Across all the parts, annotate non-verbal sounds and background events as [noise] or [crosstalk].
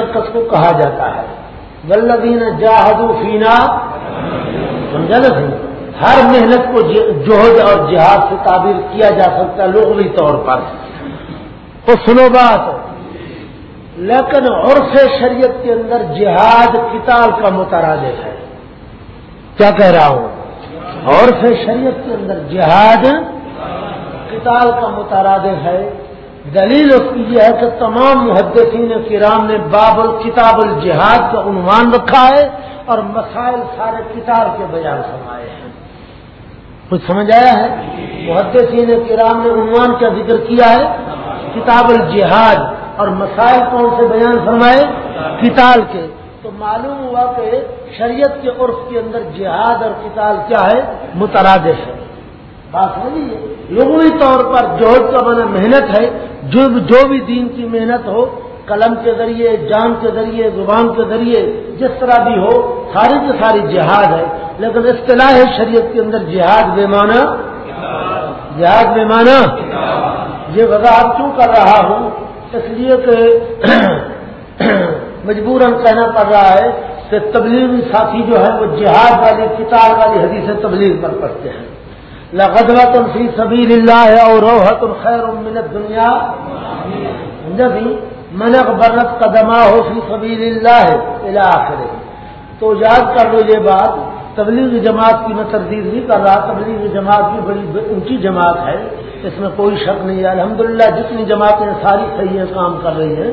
مشقت کو کہا جاتا ہے۔ ولدین جاہدو فینا سمجھا نا سر ہر محنت کو جوہد اور جہاد سے تعبیر کیا جا سکتا ہے لغوی طور پر۔ تو سنو بات۔ لیکن عرف شریعت کے اندر جہاد کتاب کا مترادف ہے۔ کیا کہہ رہا ہوں؟ عرف شریعت کے اندر جہاد کتاب کا مترادف ہے۔ دلیل اس کی یہ ہے کہ تمام محدثین کرام نے باب الکتاب الجہاد کا عنوان رکھا ہے اور مسائل سارے کتاب کے بیان فرمائے ہیں۔ کچھ سمجھ آیا ہے؟ محدثین کرام نے عنوان کا ذکر کیا ہے، کتاب الجہاد، اور مسائل کون سے بیان فرمائے؟ کتاب کے۔ تو معلوم ہوا کہ شریعت کے عرف کے اندر جہاد اور کتاب کیا ہے؟ مترادف ہے۔ بات سمجھیے لغوی طور پر جوہد کا بنا محنت ہے، جو جو بھی دین کی محنت ہو، قلم کے ذریعے، جان کے ذریعے، زبان کے ذریعے، جس طرح بھی ہو، ساری کی ساری جہاد ہے۔ لیکن اصطلاح ہے شریعت کے اندر جہاد بے معنی جہاد بے معنی۔ یہ وضاحت کیوں کر رہا ہوں؟ اس لیے کہ [clears throat] مجبوراً کہنا پڑ رہا ہے کہ تبلیغی ساتھی جو ہے وہ جہاد والی، کتاب والی حدیث تبلیغ پر پڑھتے ہیں۔ لغدوت فی سبیل اللہ اور روحت الخیر من الدنیا جبھی منق برت قدمہ ہو فی سبیل اللہ آخر تو یاد کر لو یہ بات، تبلیغ جماعت کی میں تردید نہیں کر رہا، تبلیغ جماعت بھی بڑی اونچی جماعت ہے، اس میں کوئی شک نہیں ہے۔ الحمدللہ جتنی جماعتیں ساری صحیح کام کر رہی ہیں۔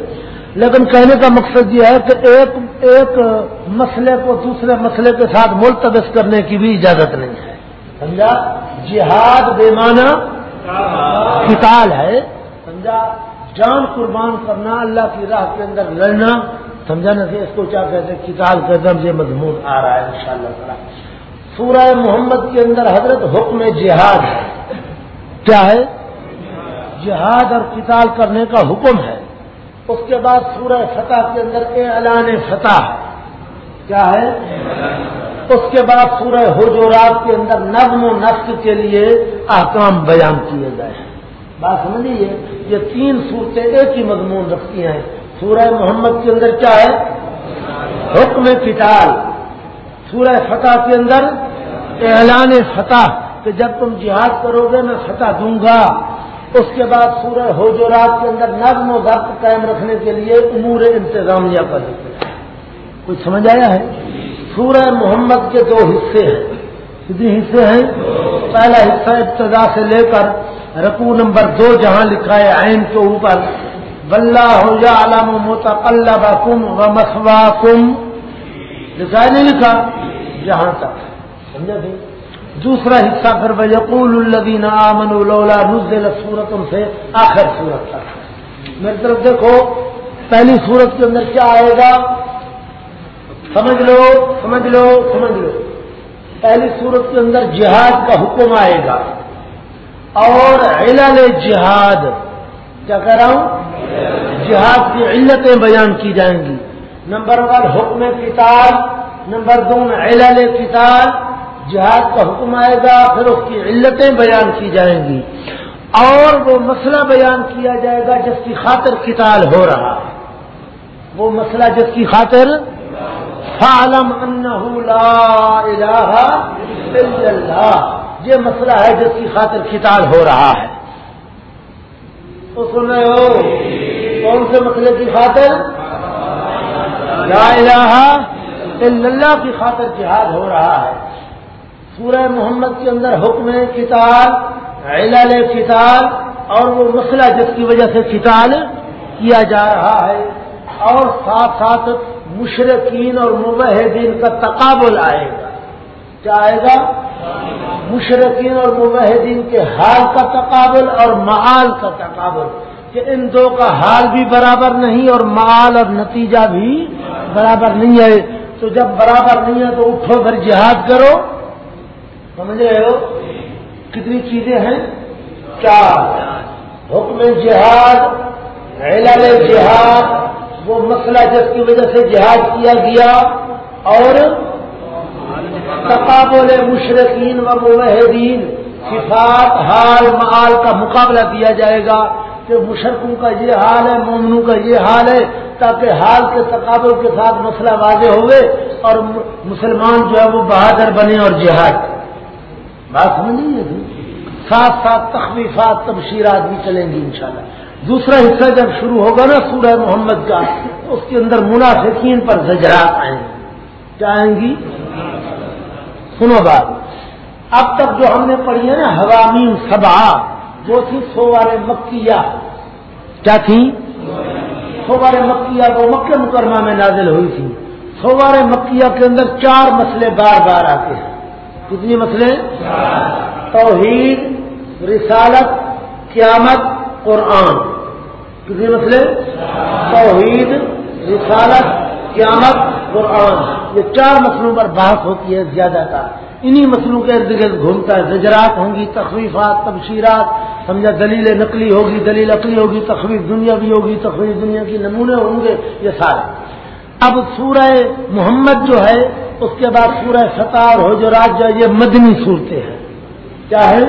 لیکن کہنے کا مقصد یہ ہے کہ ایک ایک مسئلے کو دوسرے مسئلے کے ساتھ ملتبس کرنے کی بھی اجازت نہیں ہے۔ سمجھا؟ جہاد بے معنی کتال ہے۔ سمجھا؟ جان قربان کرنا، اللہ کی راہ کے اندر لڑنا۔ سمجھا نا کہ اس کو کیا کہتے ہیں؟ کتاب کے اندر یہ مضمون آ رہا ہے، انشاءاللہ شاء اللہ سورہ محمد کے اندر حضرت حکم جہاد ہے۔ کیا ہے؟ جہاد اور کتاب کرنے کا حکم ہے۔ اس کے بعد سورہ فتح کے اندر اعلان فتح۔ کیا ہے؟ اس کے بعد سورہ حجورات کے اندر نظم و نسق کے لیے احکام بیان کیے گئے ہیں۔ بات سمجھیے، یہ تین صورتیں ایک ہی مضمون رکھتی ہیں۔ سورہ محمد کے اندر کیا ہے؟ حکم کتاب سورہ فتح کے اندر اعلان فتح، کہ جب تم جہاد کرو گے، میں فتح دوں گا۔ اس کے بعد سورہ حجورات کے اندر نظم و ضبط قائم رکھنے کے لیے امور انتظامیہ پر کچھ سمجھ آیا ہے؟ سورہ محمد کے دو حصے ہیں۔ کتنے حصے ہیں؟ پہلا حصہ ابتدا سے لے کر رقو نمبر دو جہاں لکھا ہے عین کے اوپر بلّہ ہو یا علام متقلب کم و مسوا کم لکھا نہیں لکھا؟ جہاں تک۔ سمجھا بھائی؟ دوسرا حصہ پھر بقول الدین امن اللہ نزل سورت سے آخر سورت تک۔ میری طرف دیکھو، پہلی سورت کے اندر کیا آئے گا؟ سمجھ لو سمجھ لو سمجھ لو۔ پہلی صورت کے اندر جہاد کا حکم آئے گا۔ اور علل جہاد، کیا کہہ رہا ہوں؟ جہاد کی علتیں بیان کی جائیں گی۔ نمبر ون، حکم کتاب نمبر دو، علل کتاب جہاد کا حکم آئے گا، پھر اس کی علتیں بیان کی جائیں گی۔ اور وہ مسئلہ بیان کیا جائے گا جس کی خاطر کتاب ہو رہا۔ ہے وہ مسئلہ جس کی خاطر فعلم انه لا الہ الا اللہ۔ یہ مسئلہ ہے جس کی خاطر کتاب ہو رہا ہے۔ تو سن رہے ہو؟ کون سے مسئلے کی خاطر؟ لا الہ الا اللہ کی خاطر جہاد ہو رہا ہے۔ سورہ محمد کے اندر حکم کتاب، علل کتاب، اور وہ مسئلہ جس کی وجہ سے کتاب کیا جا رہا ہے۔ اور ساتھ ساتھ مشرقین اور مبحدین کا تقابل آئے گا۔ کیا آئے گا؟ مشرقین اور مبحدین کے حال کا تقابل اور معال کا تقابل۔ کہ ان دو کا حال بھی برابر نہیں اور معال اور نتیجہ بھی برابر نہیں ہے۔ تو جب برابر نہیں ہے تو اٹھو پھر جہاد کرو۔ سمجھ رہے ہو؟ کتنی چیزیں ہیں؟ چار۔ حکم جہاد علل جہاد وہ مسئلہ جس کی وجہ سے جہاد کیا گیا اور تقابل مشرقین و مبحدین صفات حال معال کا مقابلہ دیا جائے گا کہ مشرقوں کا یہ حال ہے، مومنوں کا یہ حال ہے، تاکہ حال کے تقابل کے ساتھ مسئلہ واضح ہوئے اور مسلمان جو ہے وہ بہادر بنے اور جہاد۔ بات سمجھ ہے ساتھ ساتھ تخلیفات تبشیرات بھی چلیں گی انشاءاللہ۔ دوسرا حصہ جب شروع ہوگا نا سورہ محمد کا اس کے اندر منافقین پر زجرات آئیں۔ گے کیا آئیں گی؟ سنو بات۔ اب تک جو ہم نے پڑھی ہے نا حوامین سبا وہ تھی سوار مکیہ۔ کیا تھی؟ سوار مکیہ وہ مکہ مکرمہ میں نازل ہوئی تھی۔ سوار مکیہ کے اندر چار مسئلے بار بار آتے ہیں۔ کتنی مسئلے؟ توحید رسالت قیامت قرآن۔ کسی مسئلے؟ توحید، رسالت، قیامت، قرآن۔ یہ چار مسئلوں پر بحث ہوتی ہے زیادہ تر۔ انہی مسئلوں کے ارد گرد گھومتا ہے۔ زجرات ہوں گی، تخویفات، تبشیرات۔ سمجھا دلیل نقلی ہوگی، دلیل عقلی ہوگی، تخویف دنیا بھی ہوگی، تخویف دنیا کی نمونے ہوں گے، یہ سارے۔ اب سورہ محمد جو ہے، اس کے بعد سورہ ستار ہو جو راج جو ہے، یہ مدنی صورتیں ہیں۔ کیا ہے؟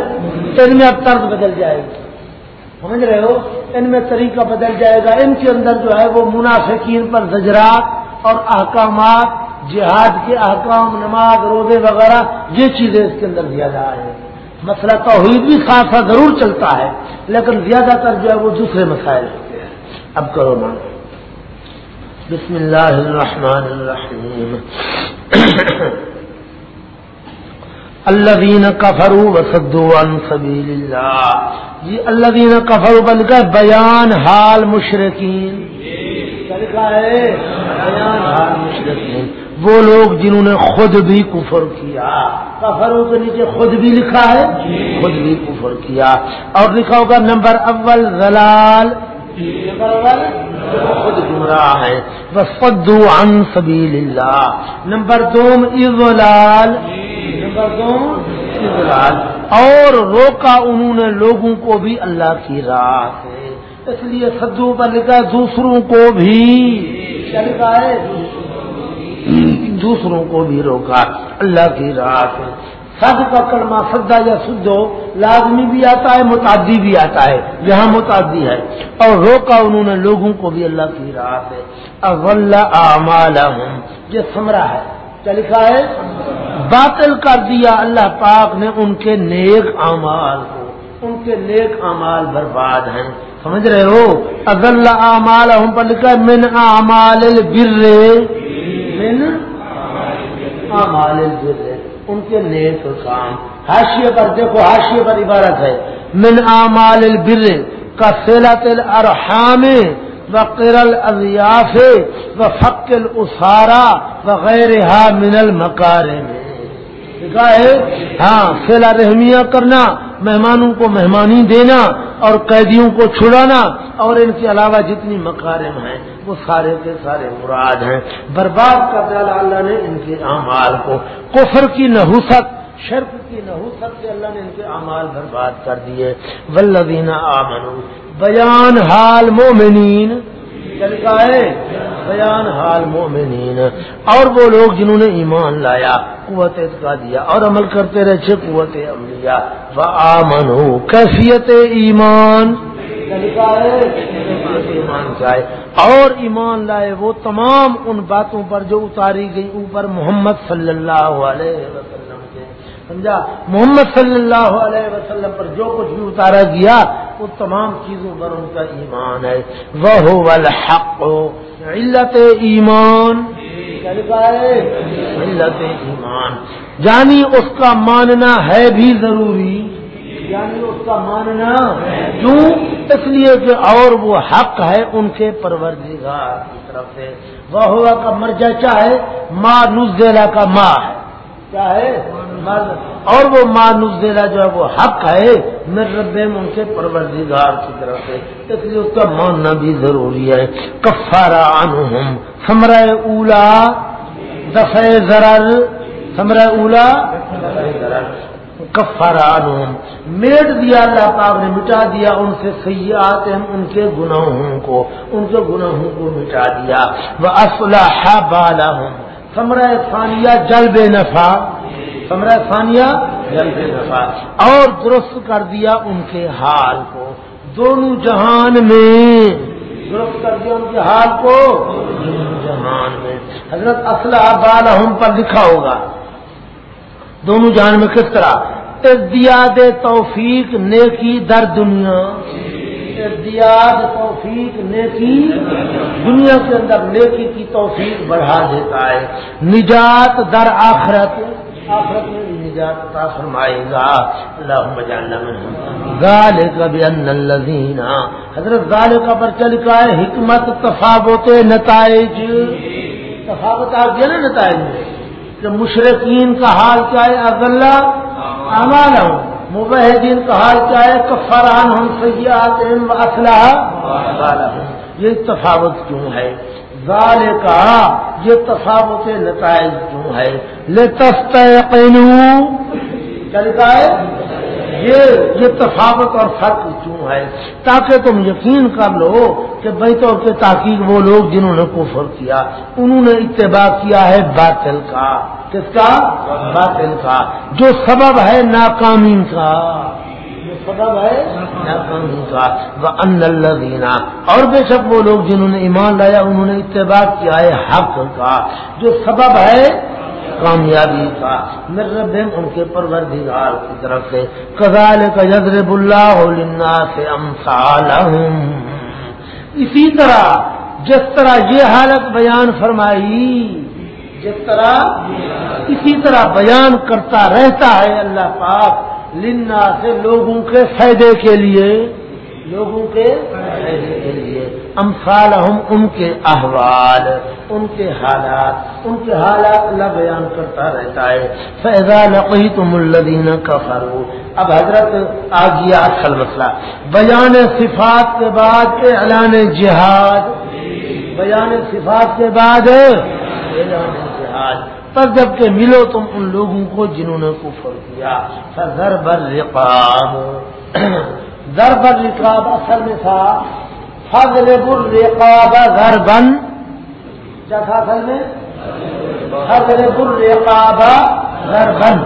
ان میں اب طرز بدل جائے گی۔ سمجھ رہے ہو؟ ان میں طریقہ بدل جائے گا۔ ان کے اندر جو ہے وہ منافقین پر زجرات اور احکامات، جہاد کے احکام، نماز، روزے وغیرہ، یہ چیزیں اس کے اندر زیادہ آئے مسئلہ توحید بھی خاصا ضرور چلتا ہے، لیکن زیادہ تر جو ہے وہ دوسرے مسائل ہوتے ہیں۔ اب کرو نا۔ بسم اللہ الرحمن الرحیم۔ اللہ کفرو وسدو عن سبیل اللہ جی اللہ دین کفر بن کر بیان حال مشرقین ہے بیان حال مشرقین وہ لوگ جنہوں نے خود بھی کفر کیا. کفروں کے نیچے خود بھی لکھا ہے. خود بھی کفر کیا. اور لکھا ہوگا نمبر اول زلال خود گمراہ ہے۔ بس فدو عن سبیل اللہ نمبر دو، اضلال۔ نمبر دو، اضلال۔ اور روکا انہوں نے لوگوں کو بھی اللہ کی راہ سے۔ اس لیے سدو پر لکھا دوسروں کو بھی۔ کیا لکھا ہے؟ دوسروں کو بھی روکا، اللہ کی راہ سے۔ سد کا کلمہ سدا یا سدھو لازمی بھی آتا ہے، متعدی بھی آتا ہے۔ یہاں متعدی ہے۔ اور روکا انہوں نے، لوگوں کو بھی اللہ کی راہ سے اول یہ سمرا ہے۔ کیا لکھا ہے؟ باطل کر دیا۔ اللہ پاک نے ان کے نیک امال کو۔ ان کے نیک امال برباد ہیں۔ سمجھ رہے ہو؟ اضل امال ہم پر لکھا ہے، من امال البر۔ من امال البر۔ ان کے نیک کام۔ حاشیے پر دیکھو، حاشیے پر عبارت ہے۔ من اعمال البر کا سیلا و وقر الیاف و فق اسارا وغیرہ من المکارے ہے ہاں سیلا رحمیاں کرنا، مہمانوں کو مہمانی دینا اور قیدیوں کو چھڑانا اور ان کے علاوہ جتنی مکارم ہیں، وہ سارے کے سارے مراد ہیں۔ برباد کر ڈالا اللہ نے ان کے اعمال کو۔ کفر کی نحوست شرف کی نحوست سے اللہ نے ان کے اعمال برباد کر دیے۔ ولدین آمن بیان حال مومنین چلتا ہے۔ بیان حال مومنین۔ اور وہ لوگ جنہوں نے ایمان لایا، قوت کا دیا اور عمل کرتے رہے قوت عملیہ و آمن ہو کیفیت ایمان ایمان چاہے۔ اور ایمان لائے وہ تمام ان باتوں پر جو اتاری گئی، اوپر محمد صلی اللہ علیہ وسلم۔ سمجھا؟ محمد صلی اللہ علیہ وسلم پر جو کچھ بھی اتارا گیا، وہ تمام چیزوں پر ان کا ایمان ہے۔ وہ الحق۔ علت ایمان۔ علت ایمان۔ یعنی اس کا ماننا ہے بھی ضروری۔ یعنی اس کا ماننا کیوں؟ اس لیے کہ اور وہ حق ہے ان کے پروردگار کی طرف سے۔ وہ ہوا کا مرجع چاہے؟ ماں نزیلا کا ماں ہے۔ کیا ہے؟ اور وہ مانزیلا جو ہے وہ حق ہے مر رب ان کے پروردگار کی طرف سے۔ اس لیے اس کا ماننا بھی ضروری ہے۔ کفارا عنہم۔ سمرہ اولا دفع ضرر۔ سمرہ اولا کفارا عنہم۔ میٹ دیا اللہ پاک نے، مٹا دیا ان سے سیاحت ان کے گناہوں کو۔ ان کے گناہوں کو مٹا دیا۔ وہ اسلح بالا سمرہ ثانیہ جل بے نفع۔ سمرہ ثانیہ جل بے نفع اور درست کر دیا ان کے حال کو۔ دونوں جہان میں۔ درست کر دیا ان کے حال کو۔ دونوں جہان میں۔ حضرت اسلحہ بال پر لکھا ہوگا۔ دونوں جہان میں کس طرح؟ ازدیاد توفیق نیکی در دنیا۔ ازدیاد توفیق نیکی دنیا کے اندر نیکی کی توفیق بڑھا دیتا ہے۔ نجات در آخرت۔ آخرت میں بھی نجات کا فرمائے گا۔ اللہ گال کبھی الذین حضرت گال کا پرچہ لکھا ہے حکمت تفاوت نتائج۔ تفاوت آ گیا نا نتائج میں۔ کہ مشرقین کا حال کیا ہے؟ اضلاع امان ہوں مبحدین کا حال کیا ہے؟ کفران ہم سیاحت اسلحہ یہ تفاوت کیوں ہے؟ ظال کا یہ تفاوت نتائج کیوں ہے لے ہے یہ یہ تفاوت اور فرق کیوں ہے، تاکہ تم یقین کر لو کہ بھائی تو کے تاکہ وہ لوگ جنہوں نے کفر کیا، انہوں نے اتباع کیا ہے باطل کا۔ کس کا؟ باطل کا۔ جو سبب ہے ناکامی کا۔ سبب ہے؟ اور بے شک وہ لوگ جنہوں نے ایمان لایا، انہوں نے اتباع کیا ہے، حق کا۔ جو سبب ہے، کامیابی کا۔ مر رب ان کے پروردگار کی طرف سے۔ کزال کا یزرب اللہ سے اسی طرح، جس طرح یہ حالت بیان فرمائی، جس طرح اسی طرح بیان کرتا رہتا ہے اللہ پاک لنا سے لوگوں کے فائدے کے لیے، لوگوں کے فائدے کے لیے۔ امفال ہم ان کے احوال، ان کے حالات، ان کے حالات اللہ بیان کرتا رہتا ہے۔ فیضا نقی تم الدین کا اب حضرت آ گیا اصل مسئلہ۔ بیان صفات کے بعد اعلان جہاد۔ بیان صفات کے بعد اعلان جہاد۔ پر جبکہ ملو تم ان لوگوں کو جنہوں نے کفر کیا۔ فضر بر رقاب در بر رقاب اصل میں تھا۔ فضل بر رقاب بن کیا تھا اصل میں؟ فضل بر رقاب بن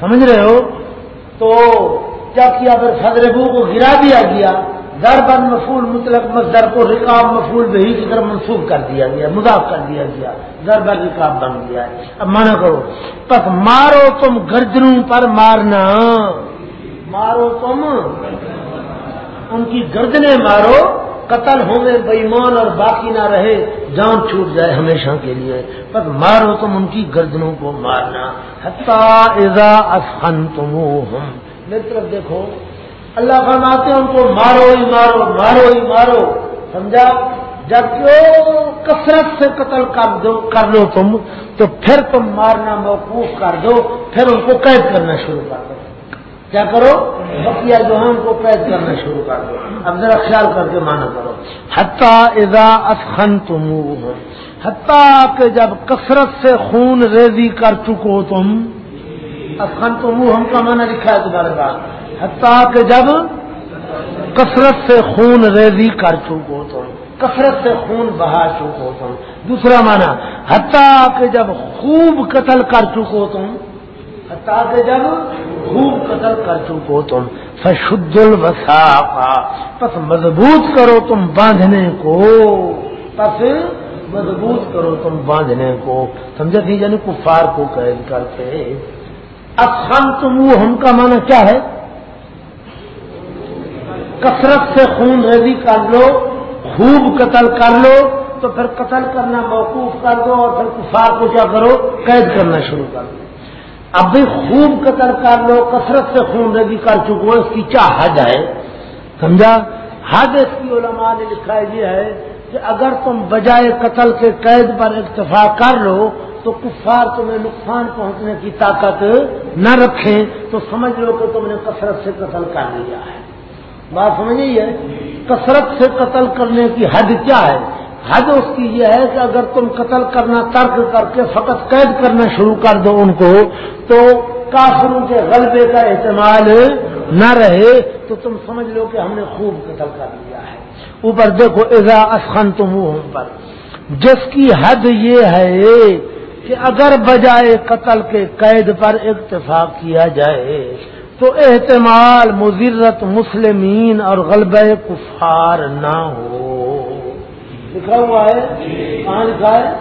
سمجھ رہے ہو؟ تو کیا کیا پھر فضل بو کو گرا دیا گیا؟ در مفول مطلق مزدر کو رقاب مفول بہی کی طرف منسوخ کر دیا گیا، مضاف کر دیا گیا، در بن رقاب بن گیا۔ ہے اب مانا کرو، پس مارو تم گردنوں پر مارنا۔ مارو تم، ان کی گردنے مارو، قتل ہونے بےمان اور باقی نہ رہے، جان چھوٹ جائے ہمیشہ کے لیے۔ بس مارو تم ان کی گردنوں کو مارنا۔ افخن تم میری طرف دیکھو اللہ فرماتے ہیں ان کو مارو، ہی مارو مارو، ہی مارو۔ سمجھا؟ جب کثرت سے قتل کر دو، کر لو تم، تو پھر تم مارنا موقوف کر دو، پھر ان کو قید کرنا شروع کر دو۔ کیا کرو؟ بقیہ جوہان کو قید کرنا شروع کر دو۔ اب ذرا خیال کر کے مانا کرو۔ حتیٰ اذا افخن تم حتیٰ کہ جب کثرت سے خون ریزی کر چکو تم افخن تم ہم کا مانا لکھا ہے تمہارے پاس۔ حتیٰ کہ جب کثرت سے خون ریزی کر چکو تم کثرت سے خون بہا چکو تم دوسرا مانا حتیٰ کہ جب خوب قتل کر چکو تم حتیٰ کہ جب خوب قتل کر چکو تم فشد الوساقا پس مضبوط کرو تم باندھنے کو۔ پس مضبوط کرو تم باندھنے کو۔ سمجھا تھی یعنی کفار کو قید کرتے۔ اب تم وہ ہم کا معنی کیا ہے؟ کثرت سے خون ریزی کر لو، خوب قتل کر لو، تو پھر قتل کرنا موقوف کر دو اور پھر کفار کو کیا کرو؟ قید کرنا شروع کر دو۔ اب بھی خوب قتل کر لو، کثرت سے خون ردی کر چکو، اس کی کیا حد ہے؟ سمجھا؟ حد اس کی علماء نے لکھا یہ ہے کہ اگر تم بجائے قتل کے قید پر اتفاق کر لو تو کفار تمہیں نقصان پہنچنے کی طاقت نہ رکھیں، تو سمجھ لو کہ تم نے کثرت سے قتل کر لیا ہے۔ بات سمجھے ہے؟ کثرت سے قتل کرنے کی حد کیا ہے؟ حد اس کی یہ ہے کہ اگر تم قتل کرنا، ترک کر کے فقط قید کرنا شروع کر دو ان کو، تو کافروں کے غلبے کا احتمال نہ رہے، تو تم سمجھ لو کہ ہم نے خوب قتل کر لیا ہے۔ اوپر دیکھو ایزا اسخن تم پر۔ جس کی حد یہ ہے کہ اگر بجائے قتل کے قید پر اتفاق کیا جائے، تو احتمال مضرت مسلمین اور غلبہ کفار نہ ہو۔ لکھا ہوا ہے؟ کہاں لکھا ہے؟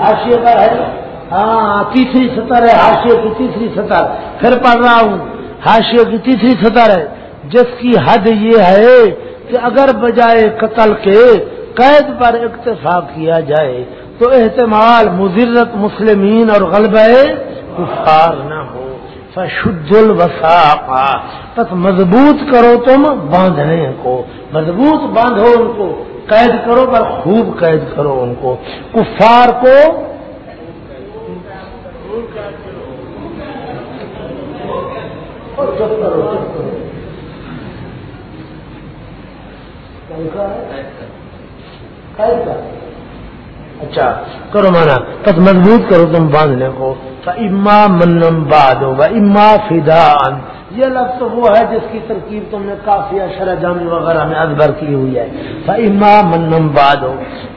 ہاشیے پر ہے۔ ہاں تیسری سطر ہے ہاشیے کی تیسری سطر۔ پھر پڑھ رہا ہوں۔ ہاشیے کی تیسری سطر ہے۔ جس کی حد یہ ہے کہ اگر بجائے قتل کے قید پر اکتفا کیا جائے تو احتمال مضرت مسلمین اور غلبہ کفار نہ ہو۔ فشد الوساق بس مضبوط کرو تم باندھنے کو۔ مضبوط باندھو ان کو۔ قید کرو پر خوب قید کرو ان کو۔ کفار کو اچھا کرو مانا بس مضبوط کرو تم باندھنے کو۔ اما منم باد ہوگا اما فدا یہ لفظ وہ ہے جس کی ترکیب تم نے کافی اشرا جامی وغیرہ میں ادبر کی ہوئی ہے۔ اما منم باد ہو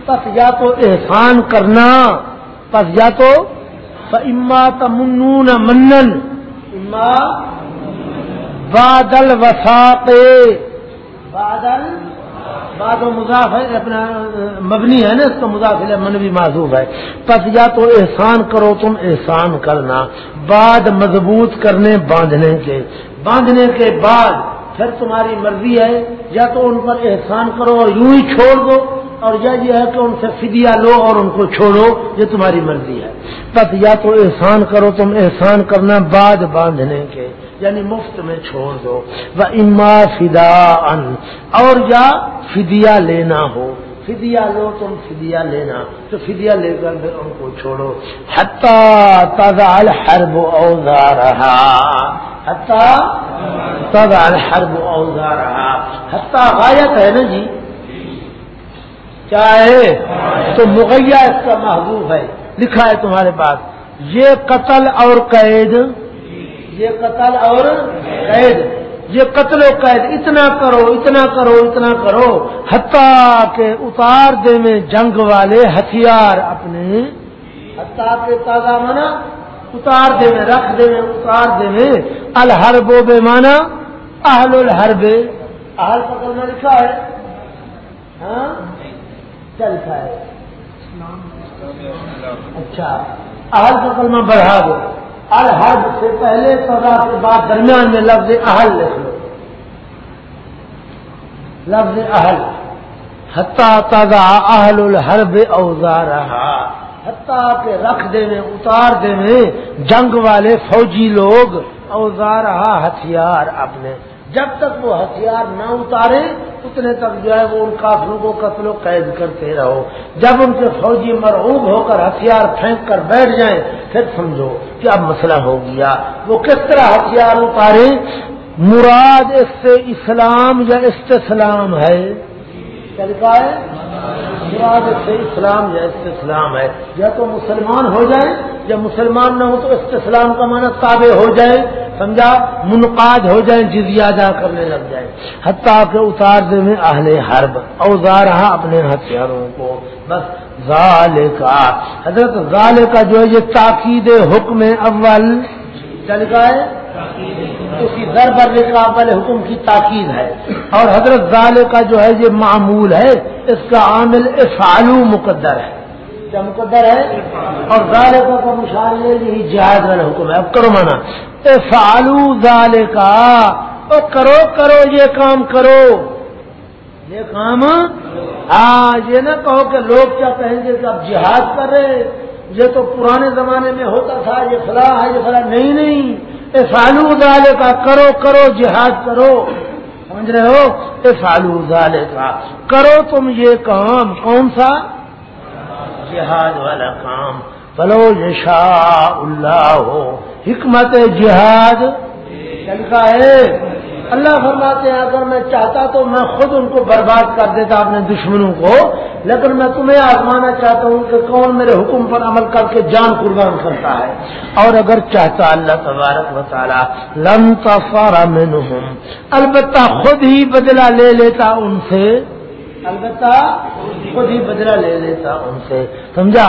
بس یا تو احسان کرنا بس یا تو اما تمنون منن۔ اما بادل وساق بادل باد و مضاف ہے، اپنا، مبنی ہے نا، اس کا مضاف ہے منوی معذوف ہے۔ پس یا تو احسان کرو، تم احسان کرنا۔ بعد مضبوط کرنے، باندھنے کے۔ باندھنے کے بعد پھر تمہاری مرضی ہے، یا تو ان پر احسان کرو اور یوں ہی چھوڑ دو، اور یا یہ ہے کہ ان سے فدیا لو اور ان کو چھوڑو، یہ تمہاری مرضی ہے۔ پس یا تو احسان کرو، تم احسان کرنا، بعد باندھنے کے۔ یعنی مفت میں چھوڑ دو۔ وہ اما فدا ان اور یا فدیا لینا ہو۔ فدیا لو تم فدیا لینا۔ تو فدیا لے کر پھر ان کو چھوڑو۔ حتہ تازہ الحرب اوزا رہا حتہ تازہ الحرب اوزا رہا حتہ غایت ہے نا جی؟ کیا ہے؟ تو مغیہ اس کا محبوب ہے۔ لکھا ہے تمہارے پاس۔ یہ قتل اور قید یہ قتل اور قید۔ یہ قتل و قید، اتنا کرو اتنا کرو اتنا کرو، حتیٰ کہ اتار دے میں جنگ والے ہتھیار اپنے، حتیٰ کے تازہ مانا اتار دے میں، رکھ دے میں، اتار دے میں۔ الحرب و بے مانا اہل الحرب۔ اہل پکڑ میں لکھا ہے۔ ہاں؟ کیا لکھا ہے؟ اچھا اہل پکڑ میں بڑھا دو۔ الحرب سے پہلے سزا کے بعد درمیان میں لفظ اہل لکھ لو۔ لفظ اہل۔ حتہ تازہ اہل الحرب اوزار رہا حتیٰ کے رکھ دینے، اتار دینے جنگ والے فوجی لوگ اوزار رہا ہتھیار اپنے۔ جب تک وہ ہتھیار نہ اتارے، اتنے تک جو ہے وہ ان کافروں کو قتل و قید کرتے رہو۔ جب ان کے فوجی مرعوب ہو کر ہتھیار پھینک کر بیٹھ جائیں، پھر سمجھو کہ اب مسئلہ ہو گیا۔ وہ کس طرح ہتھیار اتارے؟ مراد اس سے اسلام یا استسلام ہے؟ کیا ہے؟ مراد سے اسلام یا استسلام ہے۔ یا تو مسلمان ہو جائیں یا مسلمان نہ ہو تو استسلام کا معنی تابع ہو جائے۔ سمجھا؟ منقاد ہو جائیں جزیا ادا کرنے لگ جائیں حتیٰ کے اتار دے میں اہل حرب، اوزار رہا اپنے ہتھیاروں کو۔ بس ظال کا حضرت ظال کا جو ہے، یہ تاکید حکم اول۔ چل کا ہے اسی در بر والے حکم کی تاکید ہے۔ اور حضرت ظال کا جو ہے یہ معمول ہے، اس کا عامل افعالو مقدر ہے۔ کیا مقدر ہے؟ اور ظال کا مشار یہی جہاد والا حکم ہے۔ اب کرو مانا۔ فالو ظال کا کرو کرو، یہ کام کرو۔ یہ کام؟ ہاں یہ نہ کہو کہ لوگ کیا کہیں گے کہ اب جہاد کر رہے یہ تو پرانے زمانے میں ہوتا تھا، یہ فلاں ہے، یہ فلاں۔ نہیں نہیں۔ فالو ادالے کا کرو کرو، جہاد کرو۔ سمجھ رہے ہو؟ اے فالو ظالے کا کرو تم یہ کام۔ کون سا؟ جہاد والا کام۔ بلو یشا اللہ۔ ہو حکمت جہاد۔ چلتا ہے۔ اللہ فرماتے ہیں اگر میں چاہتا تو میں خود ان کو برباد کر دیتا اپنے دشمنوں کو لیکن میں تمہیں آزمانا چاہتا ہوں کہ کون میرے حکم پر عمل کر کے جان قربان کرتا ہے اور اگر چاہتا اللہ تبارک و تعالیٰ لم تفارا میں البتہ خود ہی بدلہ لے لیتا ان سے البتہ خود ہی بدلہ لے لیتا ان سے سمجھا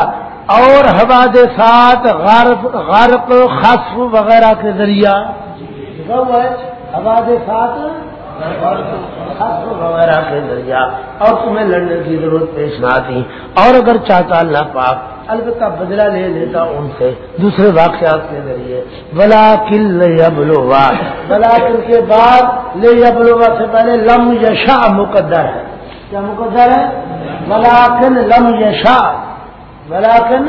اور حواد ساتھ غارق غارق خصف وغیرہ کے ذریعہ آواز ساتھ؟ وغیرہ کے ذریعہ اور تمہیں لڑنے کی ضرورت پیش نہ آتی۔ اور اگر چاہتا اللہ پاک البتہ بدلہ لے لیتا ان سے دوسرے واقعات کے ذریعے۔ بلا کل یبلوا بلا کل کے بعد لے یبلوا سے پہلے لم یشا مقدر ہے کیا مقدر ہے؟ بلاکن لم یشا بلاکن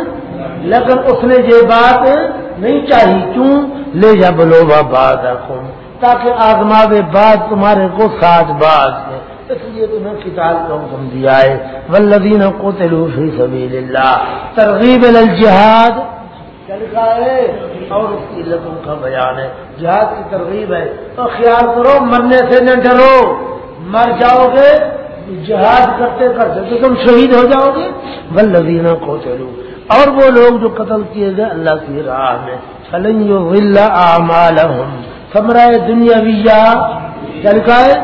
لیکن اس نے یہ بات نہیں چاہی۔ کیوں؟ لے جبلوا باد تاکہ آزماب بعد تمہارے کو ساتھ باز ہے اس لیے تمہیں کتاب کا حکم دیا ہے ولدین کو فی سبیل اللہ ترغیب الجہاد لکھا ہے؟ اور اس کی لطم کا بیان ہے۔ جہاد کی ترغیب ہے۔ تو خیال کرو، مرنے سے نہ ڈرو۔ مر جاؤ گے۔ جہاد کرتے کرتے تو تم شہید ہو جاؤ گے۔ ولدین کو چلو اور وہ لوگ جو قتل کیے گئے اللہ کی راہ میں۔ فلنگ سمرائے دنیا ویا کیا لکھا ہے؟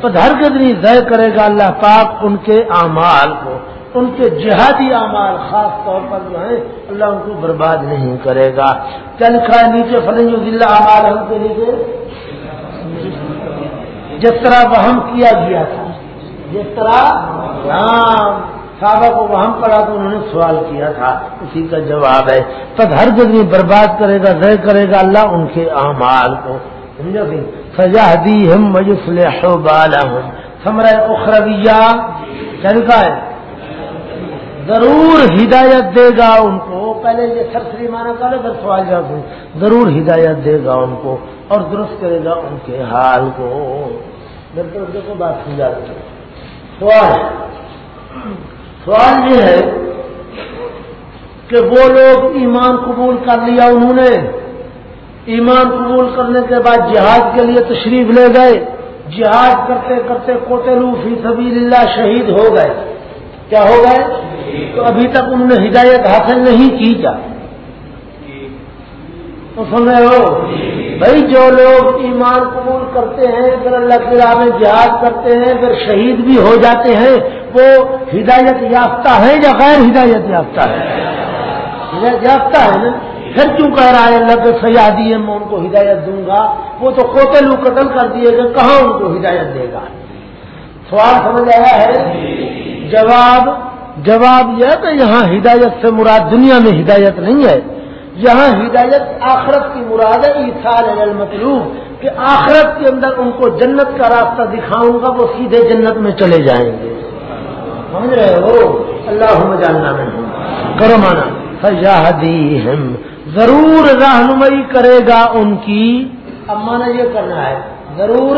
پدھر کے دن ضائع کرے گا اللہ پاک ان کے اعمال کو، ان کے جہادی اعمال خاص طور پر جو ہے اللہ ان کو برباد نہیں کرے گا۔ کیا لکھا ہے نیچے فلنگ ضلع اعمال ہم کے نیچے؟ جس طرح وہم کیا گیا تھا، جس طرح رام صحابہ کو وہم پڑا تو انہوں نے سوال کیا تھا، اسی کا جواب ہے، تب ہر جگہ برباد کرے گا ضائع کرے گا، اللہ ان کے اعمال کو۔ سمجھو گی سجا دی ہم مجسل سمرا اخرویہ کیا ہے؟ ضرور ہدایت دے گا ان کو۔ پہلے یہ سرسری مانا کرے، پھر سوال جواب ضرور ہدایت دے گا ان کو اور درست کرے گا ان کے حال کو۔ کو بات سمجھا دے سوال سوال یہ ہے کہ وہ لوگ ایمان قبول کر لیا انہوں نے؟ ایمان قبول کرنے کے بعد جہاد کے لیے تشریف لے گئے۔ جہاد کرتے کرتے کوٹلو فی سبیل اللہ شہید ہو گئے۔ کیا ہو گئے؟ تو ابھی تک انہوں نے ہدایت حاصل نہیں کی کیا۔ تو سن رہے ہو؟ بھائی جو لوگ ایمان قبول کرتے ہیں، پھر اللہ کے راہ میں جہاد کرتے ہیں، پھر شہید بھی ہو جاتے ہیں۔ وہ ہدایت یافتہ ہے یا غیر ہدایت یافتہ ہے ہدایت یافتہ ہے نا؟ پھر کیوں کہہ رہا ہے اللہ کے سیادی ہے میں ان کو ہدایت دوں گا؟ وہ تو قتل قتل کر دیے گا کہاں ان کو ہدایت دے گا؟ سوال سمجھ آیا ہے؟ جواب جواب یہ ہے کہ یہاں ہدایت سے مراد دنیا میں ہدایت نہیں ہے۔ یہاں ہدایت آخرت کی مراد ہے ایسال مطلوب کہ آخرت کے اندر ان کو جنت کا راستہ دکھاؤں گا، وہ سیدھے جنت میں چلے جائیں گے۔ سمجھ رہے ہو؟ اللہ جاننا میں کرو مانا سجاہدی ہم ضرور رہنمائی کرے گا ان کی۔ اب مانا یہ کرنا ہے، ضرور۔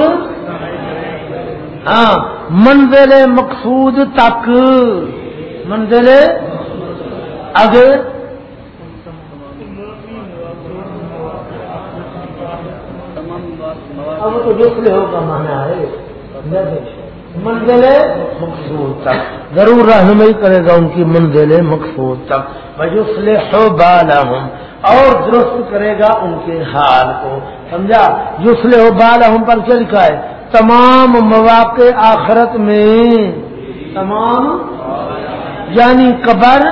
ہاں منزل مقصود تک۔ منزل اگر اب تو دوسرے ہوگا مانا ہے۔ منزل مقصود تک۔ ضرور رہنمائی کرے گا ان کی منزل مقصود تک۔ بجسل بالحم اور درست کرے گا ان کے حال کو۔ سمجھا؟ جسل بالحم پر کیا لکھا ہے؟ تمام مواقع آخرت میں۔ تمام؟ یعنی قبر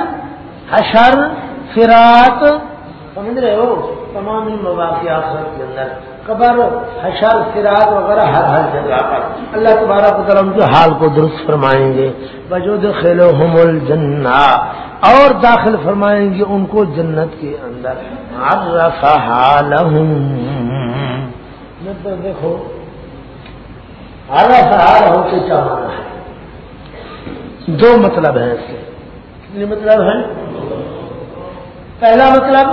حشر فرات سمجھ رہے ہو؟ تمام مواقع آخرت کے اندر۔ قبر حشر سراج وغیرہ ہر ہر جگہ پر۔ اللہ تبارک کرم کے حال کو درست فرمائیں گے۔ بجود خیلو ہم الجنا اور داخل فرمائیں گے ان کو جنت کے اندر۔ دیکھو۔ ہر سہار ہو کے چاہنا ہے۔ دو مطلب ہیں اس کے۔ کتنے مطلب ہیں؟ پہلا مطلب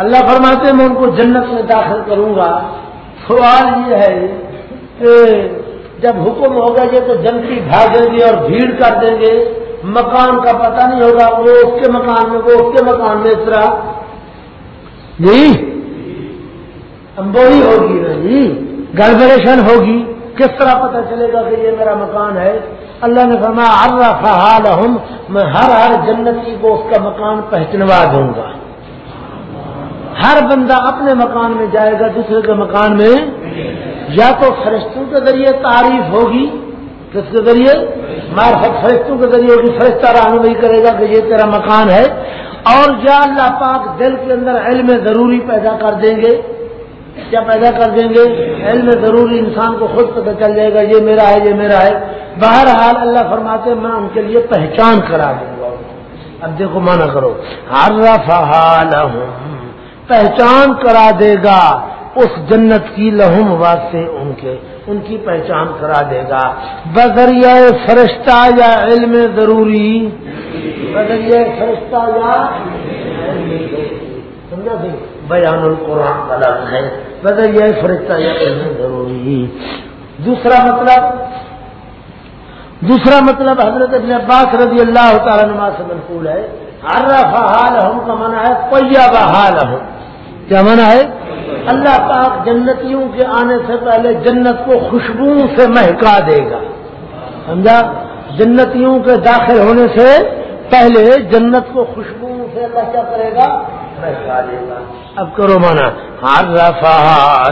اللہ فرماتے میں ان کو جنت میں داخل کروں گا۔ سوال یہ ہے کہ جب حکم ہوگا یہ تو جنتی بھاگیں گے اور بھیڑ کر دیں گے۔ مکان کا پتہ نہیں ہوگا، وہ اس کے مکان میں، وہ اس کے مکان میں اس طرح۔ جی؟ امبوئی ہوگی نا جی؟ گڑبریشن ہوگی۔ کس طرح پتہ چلے گا کہ یہ میرا مکان ہے؟ اللہ نے فرمایا ہر حال ہوں میں ہر ہر جنتی کو اس کا مکان پہچنوا دوں گا۔ ہر بندہ اپنے مکان میں جائے گا، دوسرے کے مکان میں یا تو فرشتوں کے ذریعے تعریف ہوگی، کس کے ذریعے؟ مارفت فرشتوں کے ذریعے ہوگی، فرشتہ رہنمائی کرے گا کہ یہ تیرا مکان ہے۔ اور یا اللہ پاک دل کے اندر علم ضروری پیدا کر دیں گے۔ کیا پیدا کر دیں گے؟ علم ضروری انسان کو خود پتہ چل جائے گا، یہ میرا ہے، یہ میرا ہے۔ بہرحال اللہ فرماتے میں ان کے لیے پہچان کرا دوں گا۔ اب دیکھو مانا کرو۔ ہر حال پہچان کرا دے گا، اس جنت کی لہم واسطے ان کے، ان کی پہچان کرا دے گا۔ بذریعہ فرشتہ یا علم ضروری؟ بذریعہ فرشتہ یا سمجھا سی بیان القرآن کا لفظ ہے۔ بذریعہ فرشتہ یا علم ضروری۔ دوسرا مطلب دوسرا مطلب حضرت ابن عباس رضی اللہ تعالیٰ نما سے منقول ہے۔ ہر حال ہم کا منع ہے پیا حال ہم کیا منع ہے؟ اللہ پاک جنتیوں کے آنے سے پہلے جنت کو خوشبو سے مہکا دے گا۔ سمجھا؟ جنتیوں کے داخل ہونے سے پہلے جنت کو خوشبو سے اللہ کیا کرے گا، مہکا دے گا۔ اب کرو مانا ہر رفا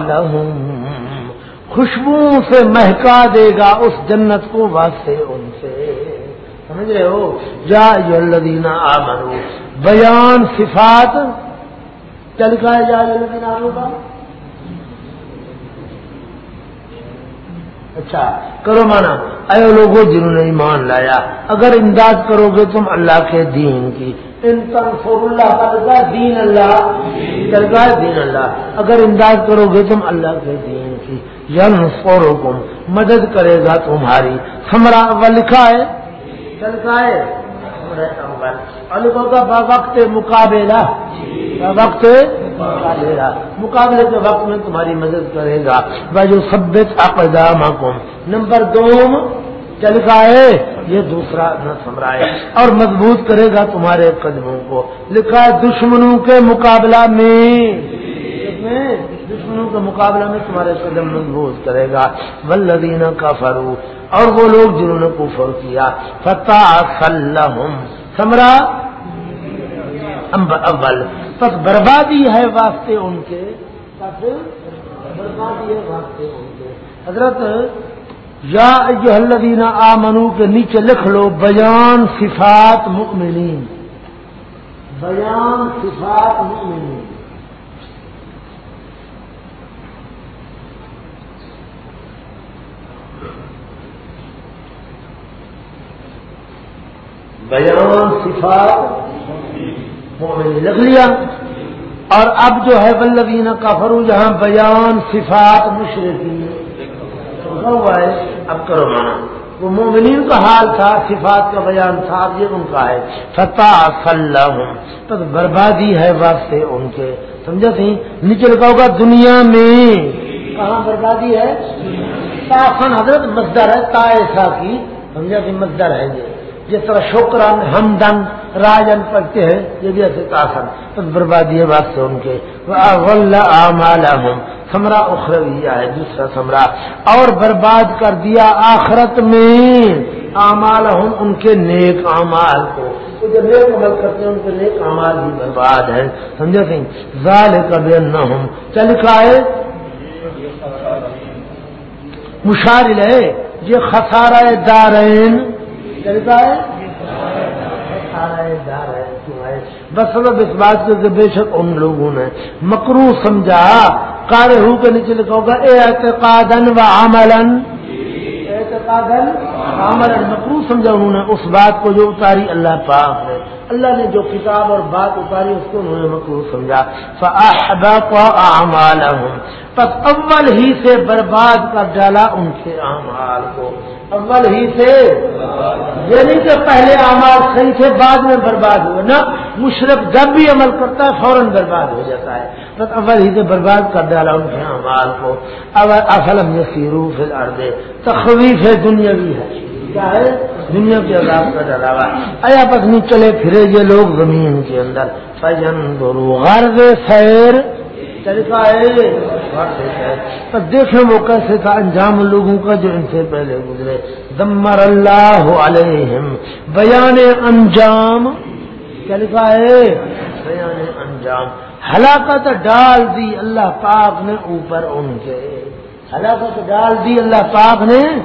خوشبو سے مہکا دے گا اس جنت کو واسطے ان سے۔ سمجھ رہے ہو؟ جا یلدینہ آ بیان صفات چل لکھا ہے جا یلدینہ آ اچھا کرو مانا، اے لوگوں جنہوں نے ایمان لایا، اگر امداد کرو گے تم اللہ کے دین کی۔ ان تنفر اللہ کا دین اللہ۔ چلتا ہے دین اللہ۔ اگر امداد کرو گے تم اللہ کے دین کی۔ ین فورکم مدد کرے گا تمہاری۔ ہمارا اول لکھا ہے؟ چلتا ہے؟ کا وقت مقابلہ۔ وقت مقابلے کے وقت میں تمہاری مدد کرے گا۔ بھائی جو سبت اقدام نمبر دو چلکا ہے یہ دوسرا نہ سمرائے۔ اور مضبوط کرے گا تمہارے قدموں کو۔ لکھا ہے دشمنوں کے مقابلہ میں۔ دشمنوں کے مقابلہ میں تمہارے قدم مضبوط کرے گا۔ ولدین کا اور وہ لوگ جنہوں نے کفر کیا۔ فتح سمرا اول۔ پس بربادی ہے واسطے ان کے۔ بربادی ہے واسطے ان کے۔ حضرت، یا الذین آمنو کے نیچے لکھ لو، بیان صفات مؤمنین۔ بیان صفات مؤمنین۔ بیان صفات مؤمنین لکھ لیا۔ اور اب جو ہے بلبین کا فرو جہاں بیان صفات مشرقی ہوا ہے، اب کرو مانا۔ وہ مومنین کا حال تھا، صفات کا بیان تھا، اب یہ ان کا ہے۔ فتح تو بربادی ہے واسطے ان کے۔ سمجھا سی نیچے لکھا ہوگا دنیا میں۔ کہاں بربادی ہے؟ تاخن حضرت مزدر ہے تائسا کی۔ سمجھا سی مزدر ہے یہ۔ جس طرح شکران ہمدن راجن پڑھتے ہیں، یہ بھی ایسے تاثر تو بربادی ہے واسطے ان کے۔ سمرا اخرویہ ہے دوسرا سمرا اور برباد کر دیا آخرت میں۔ اعمال ہوں ان کے نیک اعمال کو۔ جو نیک عمل کرتے ہیں، ان کے نیک اعمال بھی برباد ہے سمجھا سی ظال کبھی نہ ہوں چل ہے؟ مشارل ہے۔ یہ خسارہ دارین۔ چلتا ہے؟ بس اس بات کے بے شک ان لوگوں نے مکرو سمجھا کار ہو کے نیچے لکھا ہوگا اعتقادن و عملن اعتقادن عملن مکرو سمجھا انہوں نے اس بات کو جو اتاری اللہ پاک نے۔ اللہ نے جو کتاب اور بات اتاری اس کو انہوں نے مکرو سمجھا۔ اعمالهم پس اول ہی سے برباد کر ڈالا ان کے اعمال کو۔ اول ہی سے۔ یعنی کہ پہلے اعمال صحیح تھے، بعد میں برباد ہوئے۔ نا مشرف جب بھی عمل کرتا ہے، فوراً برباد ہو جاتا ہے۔ بس اول ہی سے برباد کر ڈالا ان کے اعمال کو۔ اصلم یہ سیرو پھر اردے تخویف ہے دنیاوی ہے۔ کیا ہے؟ دنیا کے عذاب کا ڈراوا۔ ایا بس نہیں چلے پھرے یہ لوگ زمین کے اندر۔ فجن غرض خیر طریقہ ہے تو دیکھیں وہ کیسے تھا، انجام لوگوں کا جو ان سے پہلے گزرے۔ دمر اللہ علیہم۔ بیان انجام۔ کیا لکھا ہے۔ بیان انجام۔ ہلاکت ڈال دی اللہ پاک نے اوپر ان کے۔ ہلاکت ڈال دی اللہ پاک نے۔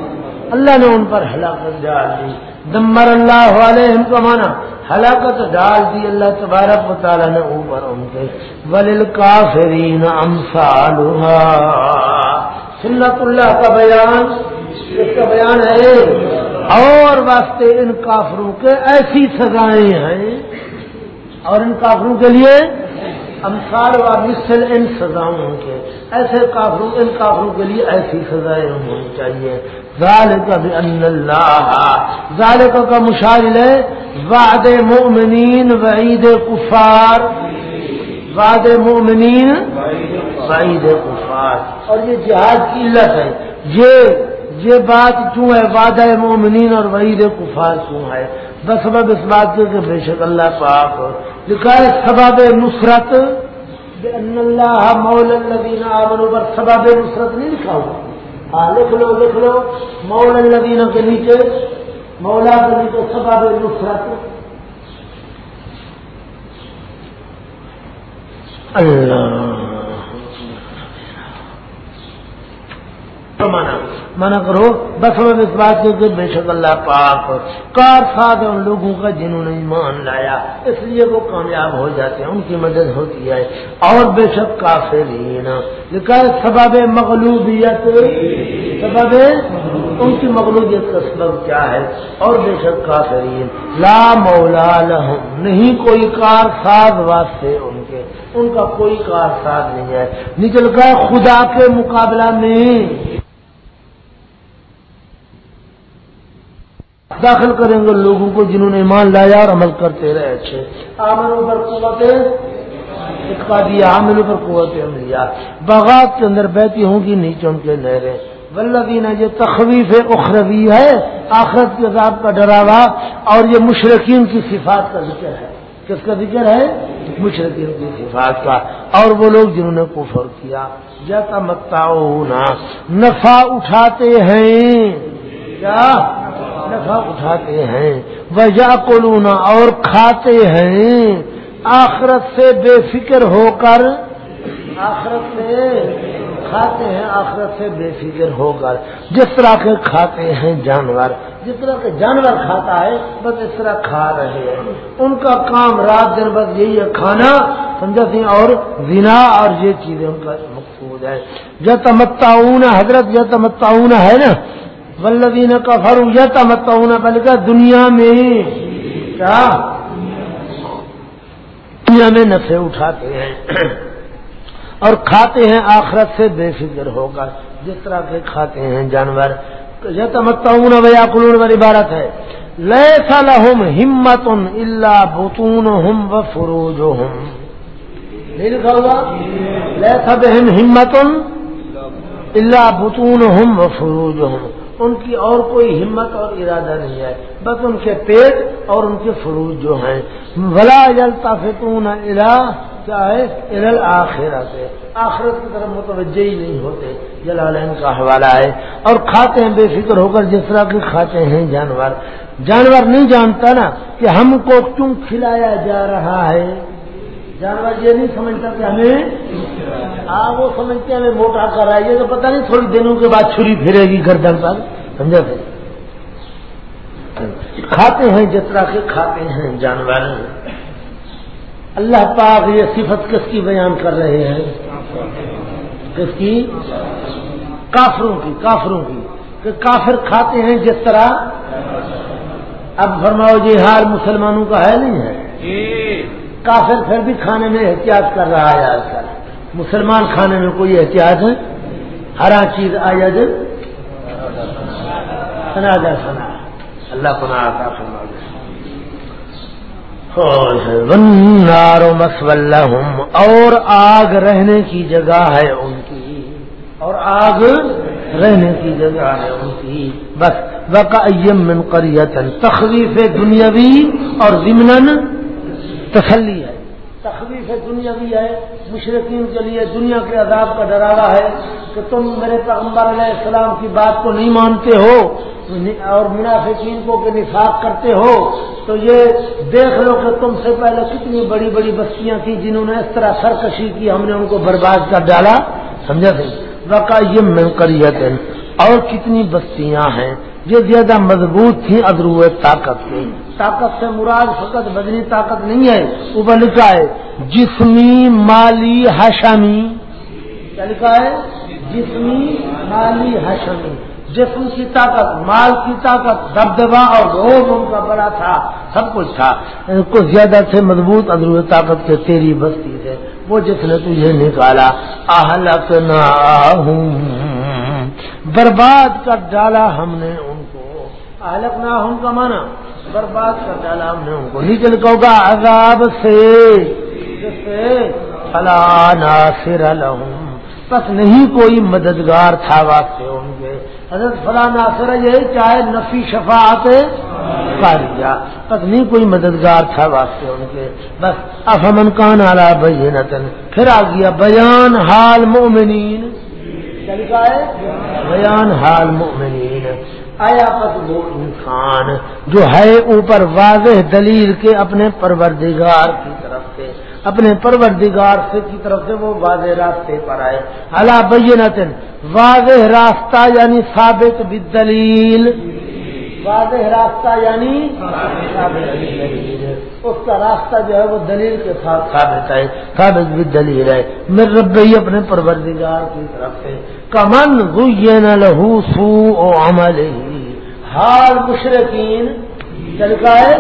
اللہ نے ان پر ہلاکت ڈال دی۔ دمر اللہ علیہم کا مانا ہلاکت ڈال دی اللہ تبارک و تعالیٰ نے اوپر ان کے. ولل کافرین امسال سنت اللہ کا بیان. اس کا بیان ہے اور واسطے ان کافروں کے ایسی سزائیں ہیں. اور ان کافروں کے لیے امسال و مثل ان سزاؤں کے. ایسے کافروں، ان کافروں کے لیے ایسی سزائیں ہونی چاہیے. ذالک بان اللہ، ذالک کا مشارل ہے، وعد مؤمنین، وعید کفار۔ وعد مؤمنین، وعید کفار۔ اور یہ جہاد کی علت ہے۔ یہ یہ بات کیوں ہے وعدہ مومنین اور وعید کفار کیوں ہے۔ بس سبب اس بات کے کہ بے شک اللہ پاک لکھا ہے، سبب نصرت۔ ان اللہ مول الدین آمن پر سبب نصرت نہیں لکھا ہوا۔ ہاں لکھ لو لکھ لو۔ مول الدینوں کے نیچے، مولا کے نیچے سبب نصرت۔ اللہ۔ مانا منع کرو، بس میں اس بات کے بے شک اللہ پاک کار ساتھ ان لوگوں کا جنہوں نے ایمان لایا، اس لیے وہ کامیاب ہو جاتے ہیں، ان کی مدد ہوتی ہے۔ اور بے شک کافرین، لکھا ہے سبب مغلوبیت۔ سبب ان کی مغلوبیت کا سبب کیا ہے؟ اور بے شک کافرین، لا مولا لہم، نہیں کوئی کار ساتھ واسطے ان کے۔ ان کا کوئی کار ساتھ نہیں ہے۔ نکل گئے خدا کے مقابلہ میں۔ داخل کریں گے لوگوں کو جنہوں نے ایمان لایا اور عمل کرتے رہے اچھے عاملوں پر قوت دیا عاملوں پر قوت عملیہ باغات کے اندر بہتی ہوں گی، نیچے ان کے نہریں۔ ولدین یہ تخویف اخروی ہے، آخرت کے عذاب کا ڈراوا اور یہ مشرقین کی صفات کا ذکر ہے۔ کس کا ذکر ہے؟ مشرقین کی صفات کا۔ اور وہ لوگ جنہوں نے کفر کیا۔ یا تمتا نفع اٹھاتے ہیں۔ کیا؟ نفع اٹھاتے ہیں۔ وجہ کلونا اور کھاتے ہیں۔ آخرت سے بے فکر ہو کر، آخرت سے کھاتے ہیں، آخرت سے بے فکر ہو کر۔ جس طرح کے کھاتے ہیں جانور، جس طرح کے جانور کھاتا ہے، بس اس طرح کھا رہے ہیں۔ ان کا کام رات دن بس یہی ہے، کھانا، سمجھا سی، اور زنا، اور یہ چیزیں ان کا مقصود ہے۔ جتمتاؤن حضرت جتمتاؤن ہے نا؟ ولدین کا فرو یا تمتا ہونا بلکہ دنیا میں کیا؟ دنیا میں نفے اٹھاتے ہیں اور کھاتے ہیں، آخرت سے بے فکر ہو کر جس طرح کے کھاتے ہیں جانور۔ یا تمتا ہونا بھیا کلون والی عبارت ہے۔ لے سلحم ہمت اللہ بتون ہم و فروج لکھا ہوگا لے سب ہمت اللہ بتون ہم و فروج ان کی اور کوئی ہمت اور ارادہ نہیں ہے، بس ان کے پیٹ اور ان کے فروج جو ہیں۔ بلا جلتا فتون الا کیا ہے؟ ارل آخرت آخرت کی طرف متوجہ ہی نہیں ہوتے، جلالین کا حوالہ ہے۔ اور کھاتے ہیں، بے فکر ہو کر جس طرح کے کھاتے ہیں جانور۔ جانور نہیں جانتا نا کہ ہم کو کیوں کھلایا جا رہا ہے۔ جانور یہ نہیں سمجھتا کہ ہمیں ہاں وہ سمجھتے ہیں ہمیں موٹا کر رہا ہے، یہ تو پتہ نہیں تھوڑی دنوں کے بعد چھری پھرے گی گردن پر۔ سمجھا پھر کھاتے ہیں جس طرح کے کھاتے ہیں جانور اللہ پاک یہ صفت کس کی بیان کر رہے ہیں؟ کس کی؟ کافروں کی کافروں کی۔ کہ کافر کھاتے ہیں جس طرح؟ اب فرماؤ جی حال مسلمانوں کا ہے نہیں ہے؟ جی۔ کافر پھر بھی کھانے میں احتیاط کر رہا ہے آج کل۔ مسلمان کھانے میں کوئی احتیاط ہے؟ ہرا چیز آیا جب سنا جا سنا۔ اللہ کو آتا مسول اور آگ رہنے کی جگہ ہے ان کی۔ اور آگ رہنے کی جگہ ہے ان کی۔ بس بقا من قریتن تخویف دنیاوی اور ضمن تسلی ہے۔ تخویف دنیا بھی ہے مشرقین کے لیے دنیا کے عذاب کا ڈراوا ہے کہ تم میرے پیغمبر علیہ السلام کی بات کو نہیں مانتے ہو، اور منافقین کو کہ نفاق کرتے ہو۔ تو یہ دیکھ لو کہ تم سے پہلے کتنی بڑی بڑی بستیاں تھیں جنہوں نے اس طرح سرکشی کی، ہم نے ان کو برباد کر ڈالا، سمجھا تھے بقا یہ میں کریت اور کتنی بستیاں ہیں یہ زیادہ مضبوط تھی ادرو طاقت کے طاقت سے مراد فقط بدنی طاقت نہیں ہے اوپر لکھا ہے، جسمی مالی حشمی۔ کیا لکھا ہے؟ جسمی مالی حشمی۔ جسم کی طاقت، مال کی طاقت دبدبا اور روب ان کا بڑا تھا، سب کچھ تھا۔ کچھ زیادہ سے مضبوط ادرو طاقت کے تیری بستی سے۔ وہ جس نے تجھے نکالا آہلک نہ برباد کر ڈالا ہم نے کو اہلک نہ ہوں کا مانا برباد کر ڈالا ہم نے ان کو۔ نیچے لکھو گا عذاب سے۔ جس سے فلا ناصر لہم۔ بس نہیں کوئی مددگار تھا واسطے ان کے۔ حضرت فلاں ناصر یہ چاہے نفی شفاعت کاریا بس نہیں کوئی مددگار تھا واسطے ان کے۔ بس افمن کان آلہ بینتن۔ پھر آ گیا بیان حال مومنین کیا ہے؟ بیان حال مومنین آیا پس وہ انسان جو ہے اوپر واضح دلیل کے اپنے پروردگار کی طرف سے، اپنے پروردگار سے کی طرف سے وہ واضح راستے پر آئے۔ اللہ بینتن واضح راستہ یعنی ثابت بدلیل واضح راستہ یعنی اس کا راستہ جو ہے وہ دلیل کے ساتھ ثابت ہے۔ ثابت بھی دلیل ہے۔ میرے رب ہی اپنے پروردگار کی طرف سے کمن نہ لہو سو او عمل حال مشرقین چل کا ہے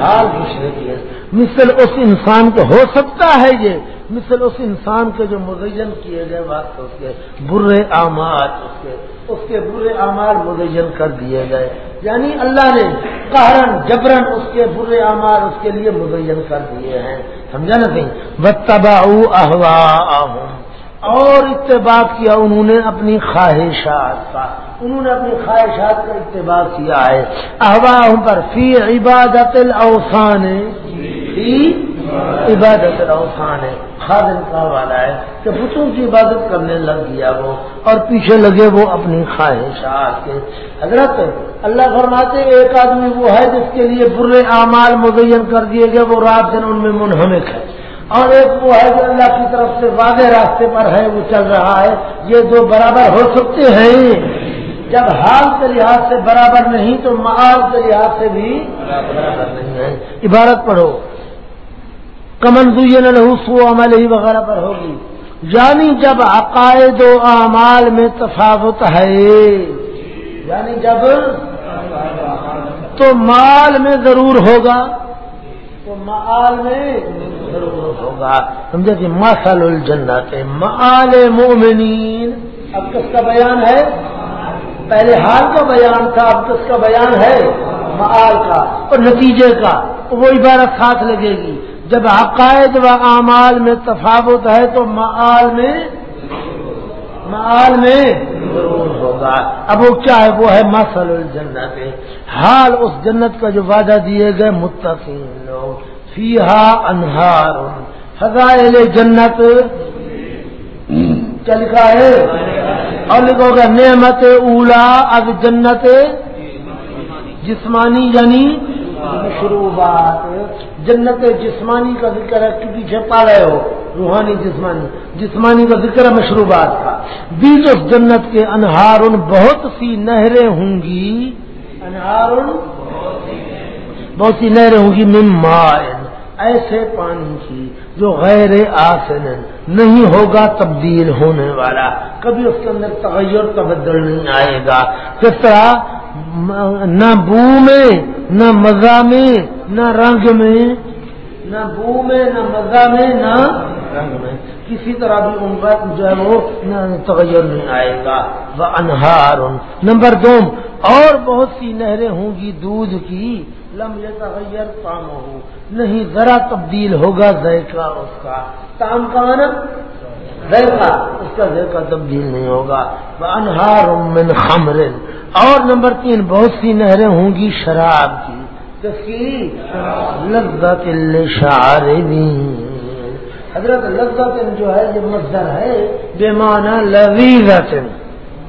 حال مشرقین مثل اس انسان کو ہو سکتا ہے یہ مثل اس انسان کے جو مزین کیے گئے بات اس کے برے اعمال، اس کے اس کے برے اعمال مزین کر دیے گئے۔ یعنی اللہ نے قہرن جبرن اس کے برے اعمال اس کے لیے مزین کر دیے ہیں۔ سمجھا نا سی بتبا احوا اور اتباع کیا انہوں نے اپنی خواہشات کا۔ انہوں نے اپنی خواہشات کا اتباع کیا ہے۔ احوا پر فی عبادت الاوسان عبادت روسان ہے خادم کا والا ہے کہ بتوں کی عبادت کرنے لگ گیا وہ اور پیچھے لگے وہ اپنی خواہشات کے۔ حضرت اللہ فرماتے ایک آدمی وہ ہے جس کے لیے برے اعمال مدین کر دیے گئے، وہ رات دن ان میں منہمک ہے۔ اور ایک وہ ہے جو اللہ کی طرف سے واضح راستے پر ہے، وہ چل رہا ہے۔ یہ دو برابر ہو سکتے ہیں۔ جب حال کے لحاظ سے برابر نہیں، تو معال کے لحاظ سے بھی برابر نہیں ہے۔ عبارت پڑھو۔ کمن لہو سو عمل ہی وغیرہ پر ہوگی۔ یعنی جب عقائد و اعمال میں تفاوت ہے۔ یعنی جب تو مال میں ضرور ہوگا۔ تو مال میں ضرور ہوگا۔ سمجھے کہ مسل الجنت مال مومنین۔ اب کس کا بیان ہے؟ پہلے حال کا بیان تھا، اب کس کا بیان ہے؟ مال کا اور نتیجے کا۔ وہ عبارت ساتھ لگے گی۔ جب عقائد و اعمال میں تفاوت ہے تو معال میں معال میں ضرور ہوگا۔ اب وہ کیا ہے؟ وہ ہے مسل الجنت۔ حال اس جنت کا جو وعدہ دیے گئے متقین لوگ۔ فیحا انہار۔ فضائل جنت۔ کیا لکھا ہے؟ اور لکھو گا نعمت اولا اب جنت۔ جسمانی یعنی مشروبات جنت جسمانی کا ذکر ہے کہ پیچھے پا رہے ہو روحانی جسمانی جسمانی کا ذکر ہے مشروبات کا۔ بیچ اس جنت کے انہار بہت سی نہریں ہوں گی۔ انہار بہت سی نہریں ہوں گی ممائن ایسے پانی کی جو غیر آسن نہیں ہوگا تبدیل ہونے والا۔ کبھی اس کے اندر تغیر تبدل نہیں آئے گا۔ کس طرح؟ نہ بو میں، نہ مزہ میں، نہ رنگ میں، نہ بو میں، نہ مزہ میں، نہ رنگ میں، کسی طرح بھی ان کا جو ہے وہ تغیر نہیں آئے گا۔ وہ انہار نمبر دو، اور بہت سی نہریں ہوں گی دودھ کی۔ لمبے تغیر کام ہو نہیں، ذرا تبدیل ہوگا ذائقہ اس کا۔ کام کا نا؟ ذائقہ اس کا ذائقہ تبدیل نہیں ہوگا۔ انہار من خمر۔ اور نمبر تین، بہت سی نہریں ہوں گی شراب کی۔ کس کی لذت حضرت لذت جو ہے، یہ مزدر ہے۔ بے معنی لذیذت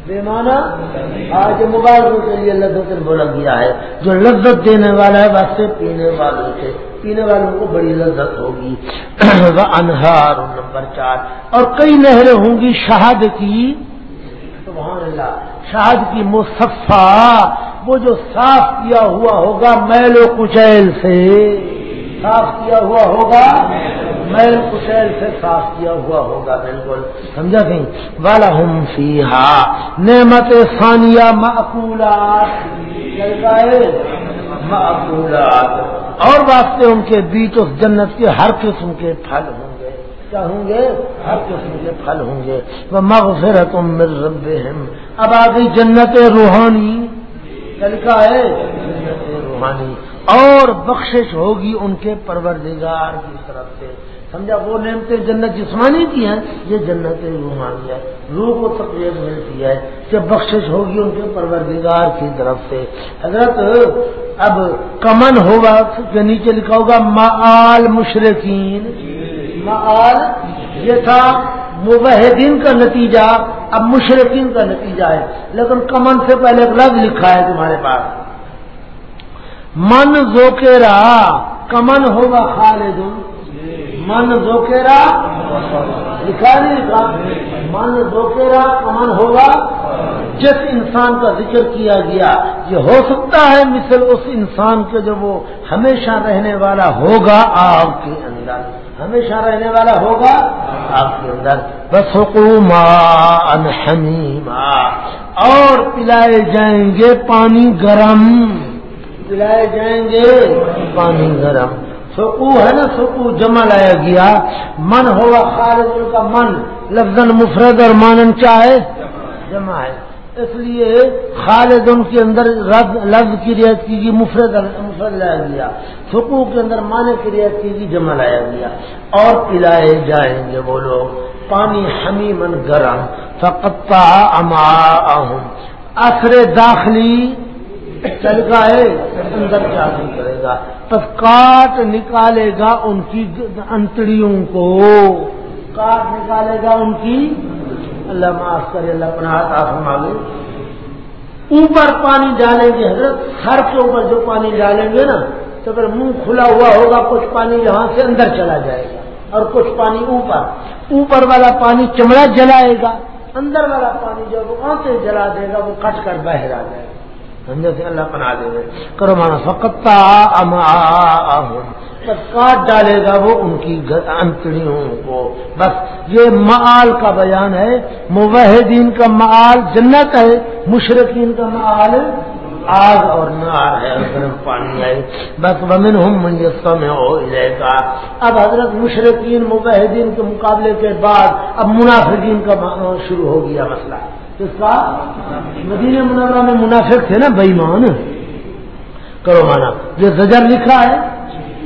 بے معنی آج موبائل کے لیے لذت بولا گیا ہے۔ جو لذت دینے والا ہے، واسطے پینے والوں سے پینے والوں کو بڑی لذت ہوگی۔ [clears throat] وہ انہار نمبر چار۔ اور کئی نہریں ہوں گی شہاد کی۔ سبحان اللہ شاہد کی مصفا وہ جو صاف کیا ہوا ہوگا میل و کچیل سے۔ صاف کیا ہوا ہوگا میل کچیل سے، صاف کیا ہوا ہوگا بالکل۔ سمجھا کہیں والا ہم سی نعمت ثانیہ معقولات۔ معقولات۔ اور واسطے ان کے بیچ اس جنت کے ہر قسم کے پھل ہوں گے۔ کیا ہوں گے؟ ہر قسم کے پھل ہوں گے۔ وہ مغفرت من ربہم اب آ گئی جنت روحانی۔ لکھا ہے؟ جنت روحانی۔ اور بخشش ہوگی ان کے پروردگار کی طرف سے۔ سمجھا؟ وہ نعمتیں جنت جسمانی کی ہیں، یہ جنت روحانی ہے روح کو تقریب ملتی ہے کہ بخشش ہوگی ان کے پروردگار کی طرف سے۔ حضرت، اب کمن ہوگا، کہ نیچے لکھا ہوگا معال مشرقین معال یہ تھا مبحدین کا نتیجہ، اب مشرقین کا نتیجہ ہے۔ لیکن کمن سے پہلے ایک لفظ لکھا ہے تمہارے پاس۔ من زوکیرا کمن ہوگا خالد من زوکیرا لکھا نہیں لکھا من زوکیرا کمن ہوگا۔ جس انسان کا ذکر کیا گیا، یہ ہو سکتا ہے مثل اس انسان کے جو وہ ہمیشہ رہنے والا ہوگا آگ کے اندر۔ ہمیشہ رہنے والا ہوگا آگ کے اندر۔ بس حکومہ اور پلائے جائیں گے پانی گرم۔ پلائے جائیں گے پانی گرم۔ سکو ہے نا سکو جمع لایا گیا۔ من ہوگا خالد ان کا من لفظ مفرد اور مانن چاہے جمع ہے۔ اس لیے خالد ان کے اندر لفظ کی رعایت کی گئی، مفرد مفرد لایا گیا۔ سکو کے اندر مانے کی رعایت کی گئی، جمع لایا گیا۔ اور پلائے جائیں گے وہ لوگ۔ پانی ہمی من گرم فقتا اما آخر داخلی چل گئے اندر کیا نہیں کرے گا۔ تب کاٹ نکالے گا ان کی انتڑیوں کو۔ کاٹ نکالے گا ان کی۔ اللہ معاف کرے، اللہ اپنا ہاتھ آگے اوپر پانی ڈالیں گے حضرت سر کے اوپر جو پانی ڈالیں گے نا تو اگر منہ کھلا ہوا ہوگا، کچھ پانی یہاں سے اندر چلا جائے گا۔ اور کچھ پانی اوپر۔ اوپر والا پانی چمڑا جلائے گا، اندر والا پانی جو وہ آنکھیں جلا دے گا، وہ کٹ کر باہر آ جائے گا۔ سمجھے سے اللہ پنا دے گا۔ کرو مانا فکتا کاٹ ڈالے گا وہ ان کی انتڑیوں کو۔ بس یہ معال کا بیان ہے۔ مبحدین کا معال جنت ہے۔ مشرقین کا معال آگ اور نار ہے۔ گرم پانی ہے۔ بس ومن ہوں منجسہ میں ہو اب حضرت مشرقین مبحدین کے مقابلے کے بعد اب منافقین کا شروع ہو گیا مسئلہ۔ کس کا؟ مدینہ منورہ میں منافق تھے نا بےمان کرو مانا، یہ زجر لکھا ہے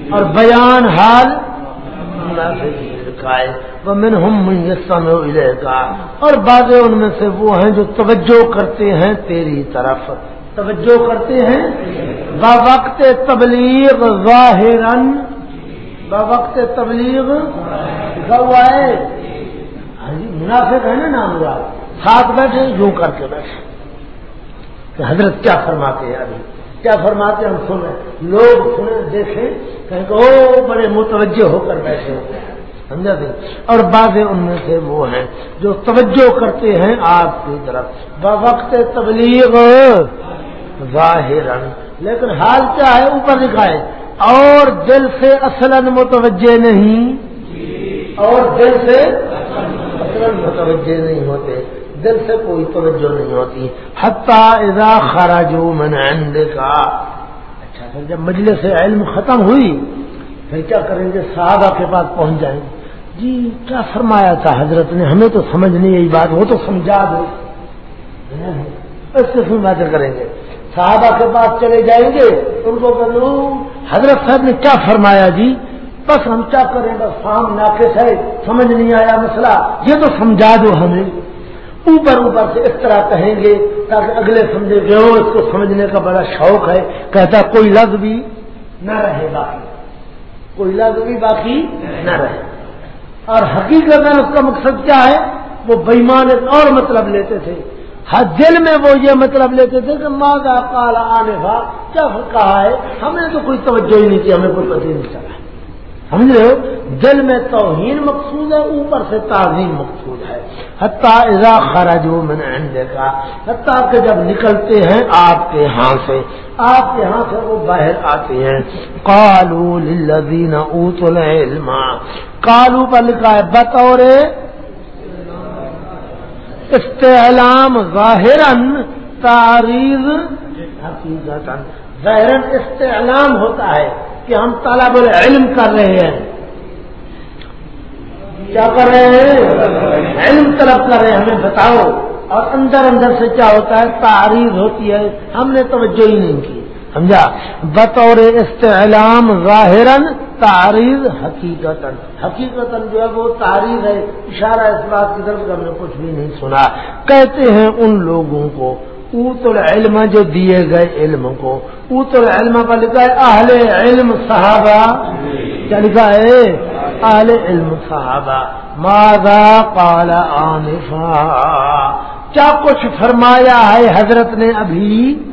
اور بیان حال لکھا ہے۔ وہ من ہم منجسم کا اور بعض ان میں سے وہ ہیں جو توجہ کرتے ہیں تیری طرف۔ توجہ کرتے ہیں؟ با وقت تبلیغ ظاہر با وقت تبلیغ لکھا ہوا جی، منافق ہے نا نام یاد ساتھ بیٹھے یوں کر کے بیٹھے۔ کہ حضرت کیا فرماتے ہیں ابھی؟ کیا فرماتے ہم سنیں۔ لوگ سنیں، دیکھیں۔ کہیں کہ او، بڑے متوجہ ہو کر بیٹھے ہوتے ہیں۔ سمجھا دیں اور بعض ان میں سے وہ ہیں جو توجہ کرتے ہیں آپ کی طرف۔ وقت تبلیغ ظاہر لیکن حال کیا ہے؟ اوپر لکھا ہے اور دل سے اصلا متوجہ نہیں۔ اور دل سے اصلا متوجہ نہیں ہوتے۔ دل سے کوئی توجہ نہیں ہوتی۔ حتیٰ اذا خراجو من کا اچھا سر جب مجلس علم ختم ہوئی، پھر کیا کریں گے؟ صحابہ کے پاس پہنچ جائیں۔ گے جی کیا فرمایا تھا؟ حضرت نے، ہمیں تو سمجھ نہیں یہی بات، وہ تو سمجھا دو۔ اس قسم باتیں کریں گے۔ صحابہ کے پاس چلے جائیں گے، ان کو کہ حضرت صاحب نے کیا فرمایا جی؟ بس ہم کیا کریں، بس فام ناقص ہے، سمجھ نہیں آیا مسئلہ۔ یہ تو سمجھا دو ہمیں۔ اوپر اوپر سے اس طرح کہیں گے تاکہ اگلے سمجھے گئے ہو، اس کو سمجھنے کا بڑا شوق ہے۔ کہتا کوئی لفظ بھی نہ رہے باقی۔ کوئی لفظ بھی باقی نہ رہے۔ اور حقیقت میں اس کا مقصد کیا ہے؟ وہ بےمان ایک اور مطلب لیتے تھے۔ ہر دل میں وہ یہ مطلب لیتے تھے کہ ماں کا کالا آنے کا کیا کہا ہے؟ ہمیں تو کوئی توجہ ہی نہیں کی، ہمیں کوئی پتہ نہیں چلا۔ سمجھ رہے ہو؟ دل میں توہین مقصود ہے، اوپر سے تعظیم مقصود ہے۔ حتیٰ اذا خرجو من کا حتیٰ کہ جب نکلتے ہیں آپ کے ہاں سے، آپ کے ہاں سے وہ باہر آتے ہیں۔ کالو للذین اوت العلم۔ کالو پر لکھا ہے، بطور استعلام ظاہر تاریخ حقیقت ظاہر استعلام ہوتا ہے۔ کہ ہم طالب العلم کر رہے ہیں۔ کیا کر رہے ہیں؟ علم طلب کر رہے ہیں، ہمیں بتاؤ۔ اور اندر اندر سے کیا ہوتا ہے؟ تعریف ہوتی ہے۔ ہم نے توجہ ہی نہیں کی۔ سمجھا؟ بطور استعلام ظاہر تعریف حقیقت حقیقت جو ہے وہ تعریف ہے، اشارہ اس بات کی طرف ہم نے کچھ بھی نہیں سنا۔ کہتے ہیں ان لوگوں کو اوت العلم جو دیے گئے علم کو اوت العلم کا لکھا ہے اہل علم صحابہ۔ کیا لکھا ہے؟ اہل علم صحابہ۔ مادا پالا آنفا؟ کیا کچھ فرمایا ہے حضرت نے ابھی؟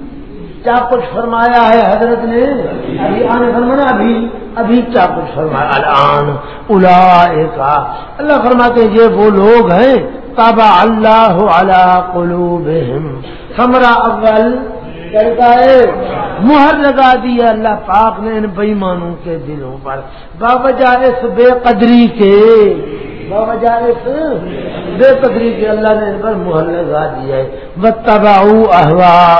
کیا کچھ فرمایا ہے حضرت نے ابھی؟ آنے فرمانا ابھی ابھی کیا کچھ فرمایا؟ الان الا اللہ فرماتے یہ وہ لوگ ہیں طبع اللہ علی قلوبہم ہمرا اول کہتا ہے۔ مہر لگا دی اللہ پاک نے ان بےمانوں کے دلوں پر۔ باوجہ اس بے قدری کے باوجہ اس بے قدری کے اللہ نے ان پر مہر لگا دی ہے۔ بتباؤ احوا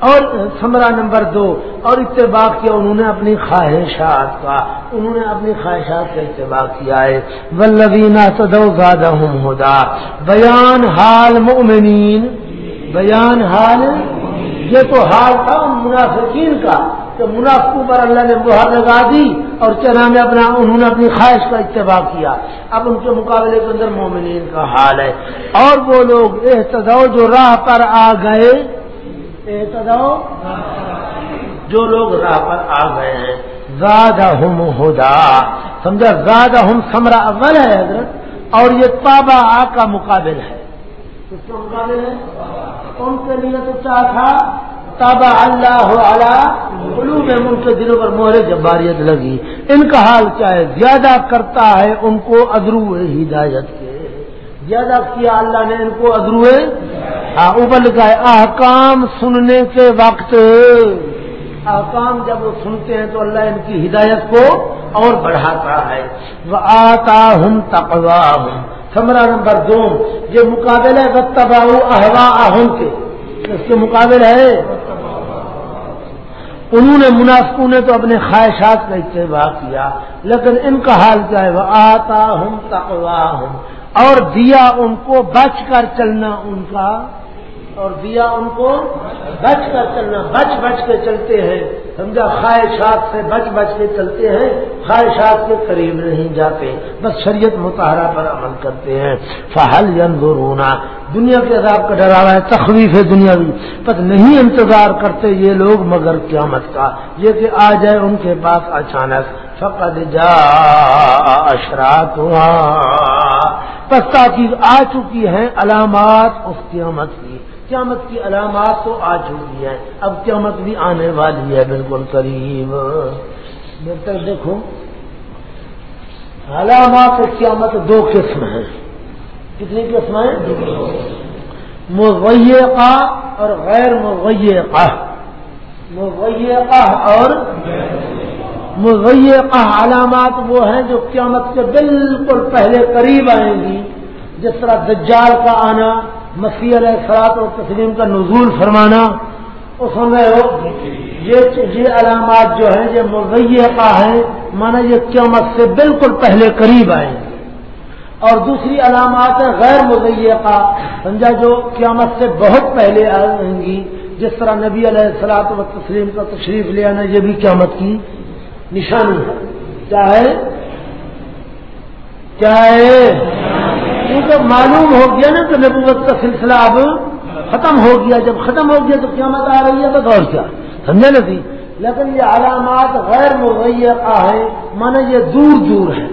اور سمرا نمبر دو۔ اور اتباع کیا، انہوں نے اپنی خواہشات کا۔ انہوں نے اپنی خواہشات کا اتباع کیا ہے۔ ولوینہ تدو زیادہ ہدا بیان حال مؤمنین۔ بیان حال یہ تو حال تھا، منافقین کا۔ کہ منافقوں پر اللہ نے بہار لگا دی اور چنا میں اپنا انہوں نے اپنی خواہش کا اتباع کیا۔ اب ان کے مقابلے کے اندر مومنین کا حال ہے۔ اور وہ لوگ احتجاؤ جو راہ پر آ گئے احتجاؤ جو لوگ راہ پر آ گئے ہیں۔ زیادہ ہم ہدا۔ سمجھا؟ زیادہ ہم سمرا اول ہے حضرت، اور یہ تابا آ کا مقابل ہے۔ اس کا مقابل ہے؟ ان کے لیے تو کیا تھا تابا اللہ قلوب ان کے دلوں پر مہر جباریت لگی۔ ان کا حال کیا ہے زیادہ کرتا ہے، ان کو ادرو ہدایت کے۔ زیادہ کیا اللہ نے ان کو ادرو ہاں ابل کا احکام سننے کے وقت۔ احکام جب وہ سنتے ہیں تو اللہ ان کی ہدایت کو اور بڑھاتا ہے۔ وہ آتا ہوں تقوا ہوں سمرا نمبر دو، یہ مقابل ہے تباہ احوا اہم کے۔ اس کے مقابل ہے انہوں نے منافقوں نے تو اپنے خواہشات کا اتباع کیا، لیکن ان کا حال کیا ہے؟ وہ آتا ہوں تقوا ہوں اور دیا ان کو بچ کر چلنا ان کا، اور دیا ان کو بچ کر چلنا، بچ بچ کے چلتے ہیں۔ سمجھا، خواہشات سے بچ بچ کے چلتے ہیں، خواہشات کے قریب نہیں جاتے، بس شریعت مطالعہ پر عمل کرتے ہیں۔ فہل رونا دنیا کے عذاب کا ڈراوا ہے تخلیف ہے دنیا بھی۔ بس نہیں انتظار کرتے یہ لوگ مگر قیامت کا۔ یہ کہ آ جائے ان کے پاس اچانک۔ فقد جا اشرات بس تاکہ آ چکی ہیں علامات اس قیامت کی۔ قیامت کی علامات تو آ چکی ہیں۔ اب قیامت بھی آنے والی ہے، بالکل قریب۔ تک دیکھو، علامات قیامت دو قسم ہیں۔ کتنی قسم ہیں؟ مغیقہ اور غیر مغیقہ مغیقہ اور مغیقہ علامات وہ ہیں جو قیامت کے بالکل پہلے قریب آئیں گی۔ جس طرح دجال کا آنا مسیح علیہ السلاط اور تسلیم کا نزول فرمانا وہ سن رہے ہو یہ علامات جو ہیں، یہ مغیقہ ہیں، مانا یہ قیامت سے بالکل پہلے قریب آئیں۔ گے اور دوسری علامات ہیں، غیر مغیقہ سمجھا، جو قیامت سے بہت پہلے آئیں گی۔ جس طرح نبی علیہ السلاط و تسلیم کا تشریف لے آنا، یہ بھی قیامت کی نشانی ہے؟ کیا ہے؟ کیونکہ معلوم ہو گیا نا کہ نبوت کا سلسلہ اب ختم ہو گیا، جب ختم ہو گیا تو قیامت آ رہی ہے، تو دور کیا؟ سمجھے نا لیکن یہ علامات غیر مغیقہ ہیں مانا یہ دور دور ہے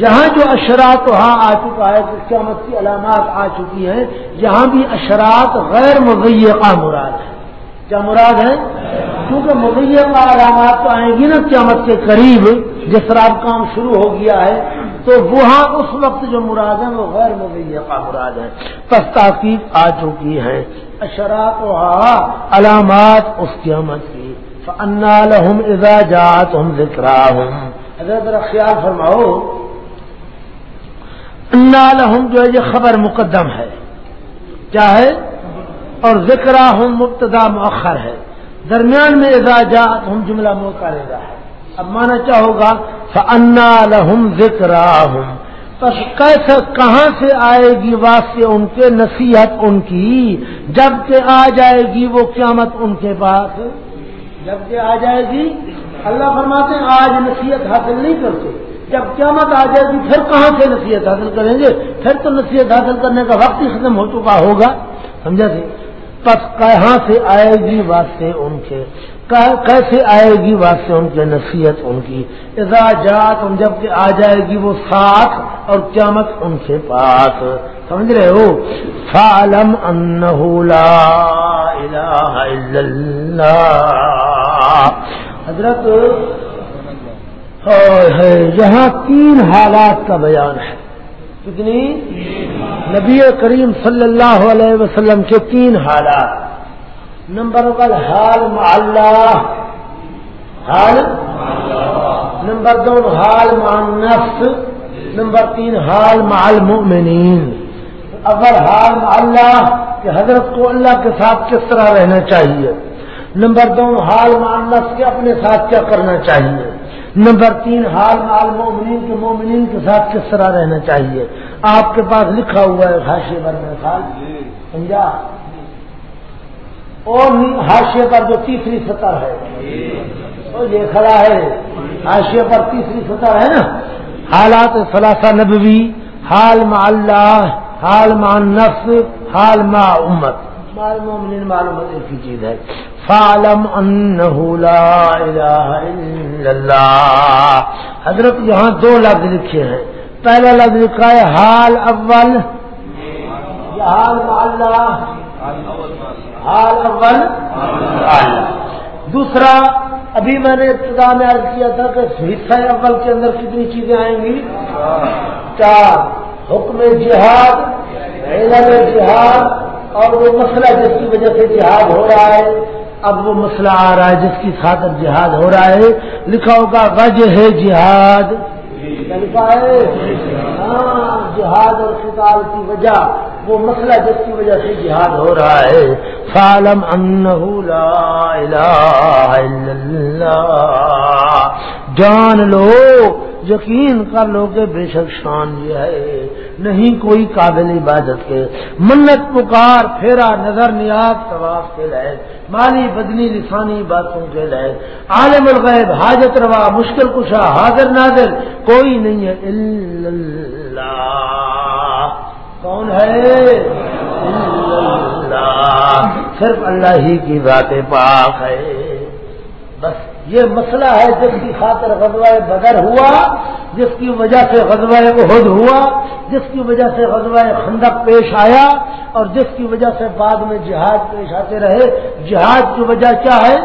جہاں جو اشرات وہاں آ چکا ہے قیامت کی علامات آ چکی ہیں۔ یہاں بھی اشرات غیر مغیقہ مراد ہے کیا مراد ہے کیونکہ مغیقہ علامات تو آئیں گی نا قیامت کے قریب، جس طرح اب کام شروع ہو گیا ہے تو وہاں اس وقت جو مراد ہیں وہ غیر مبیقہ مراد ہیں۔ پس تحقیق آ چکی ہیں اشراط و علامات اس قیامت کی۔ انا لہم اذا جات ہم ذکر حضرت خیال فرماؤ۔ انا لہم جو ہے یہ خبر مقدم ہے۔ کیا ہے؟ اور ذکر ہوں مبتدا مؤخر ہے۔ درمیان میں اعزاجات ہم جملہ موقع رہا ہے۔ اب مانا کیا ہوگا فنا لہم ذکر بس کیسے کہاں سے آئے گی واسطے ان کے نصیحت ان کی؟ جبکہ آ جائے گی وہ قیامت ان کے پاس جبکہ آ جائے گی، اللہ فرماتے ہیں، آج نصیحت حاصل نہیں کرتے۔ جب قیامت آ جائے گی، پھر کہاں سے نصیحت حاصل کریں گے؟ پھر تو نصیحت حاصل کرنے کا وقت ہی ختم ہو چکا ہوگا۔ سمجھا سی پس کہاں سے آئے گی واسطے ان کے؟ کیسے آئے گی واسطے ان کے نصیحت ان کی؟ اضاجات جبکہ آ جائے گی وہ ساتھ اور قیامت ان کے پاس۔ سمجھ رہے ہو؟ فالم حضرت یہاں تین حالات کا بیان ہے۔ کتنی؟ نبی کریم صلی اللہ علیہ وسلم کے تین حالات۔ نمبر ون حال اللہ حال؟ نمبر دو، حال نفس نمبر تین، حال المؤمنین۔ اگر حال اللہ کہ حضرت کو اللہ کے ساتھ کس طرح رہنا چاہیے۔ نمبر دو، حال نفس کے اپنے ساتھ کیا کرنا چاہیے۔ نمبر تین، حال مال مومنین کے مومنین کے ساتھ کس طرح رہنا چاہیے۔ آپ کے پاس لکھا ہوا ہے ہاشیے پر میں خال۔ سمجھا؟ اور ہاشیے پر جو تیسری سطح ہے۔ یہ کھڑا ہے۔ ہاشیے پر تیسری سطح ہے نا۔ حالات ثلاثہ نبوی، حال مع اللہ، حال مع نفس حال مع امت۔ مال مومنین معلومات ایک ہی چیز ہے۔ فالم اللہ۔ حضرت یہاں دو لفظ لکھے ہیں۔ پہلا لفظ لکھا ہے حال اول۔ حال اللہ۔ حال اول دوسرا ابھی میں نے ابتدا میں عرض کیا تھا کہ حصہ اول کے اندر کتنی چیزیں آئیں گی؟ چار. حکم جہاد جہاد اور وہ مسئلہ جس کی وجہ سے جہاد ہو رہا ہے. اب وہ مسئلہ آ رہا ہے جس کی خاطر جہاد ہو رہا ہے. لکھا ہوگا وجہ ہے جہاد لکھا ہے ہاں جہاد اور قتال کی وجہ. وہ مسئلہ جس کی وجہ سے جہاد ہو رہا ہے فالم لا الہ الا اللہ جان لو، یقین کر لو کہ بے شک شان یہ ہے۔ نہیں کوئی قابل عبادت کے۔ منت پکار، پھیرا، نظر نیاز ثواب کے لیے مالی، بدنی، لسانی باتوں کے لیے عالم الغیب، حاجت روا، مشکل کشا، حاضر نازر کوئی نہیں ہے اللہ۔ کون ہے؟ اللہ صرف اللہ ہی کی ذات پاک ہے۔ بس یہ مسئلہ ہے جس کی خاطر غزوہ بدر ہوا، جس کی وجہ سے غزوہ عہد ہوا، جس کی وجہ سے غزوہ خندق پیش آیا اور جس کی وجہ سے بعد میں جہاد پیش آتے رہے۔ جہاد کی وجہ کیا ہے؟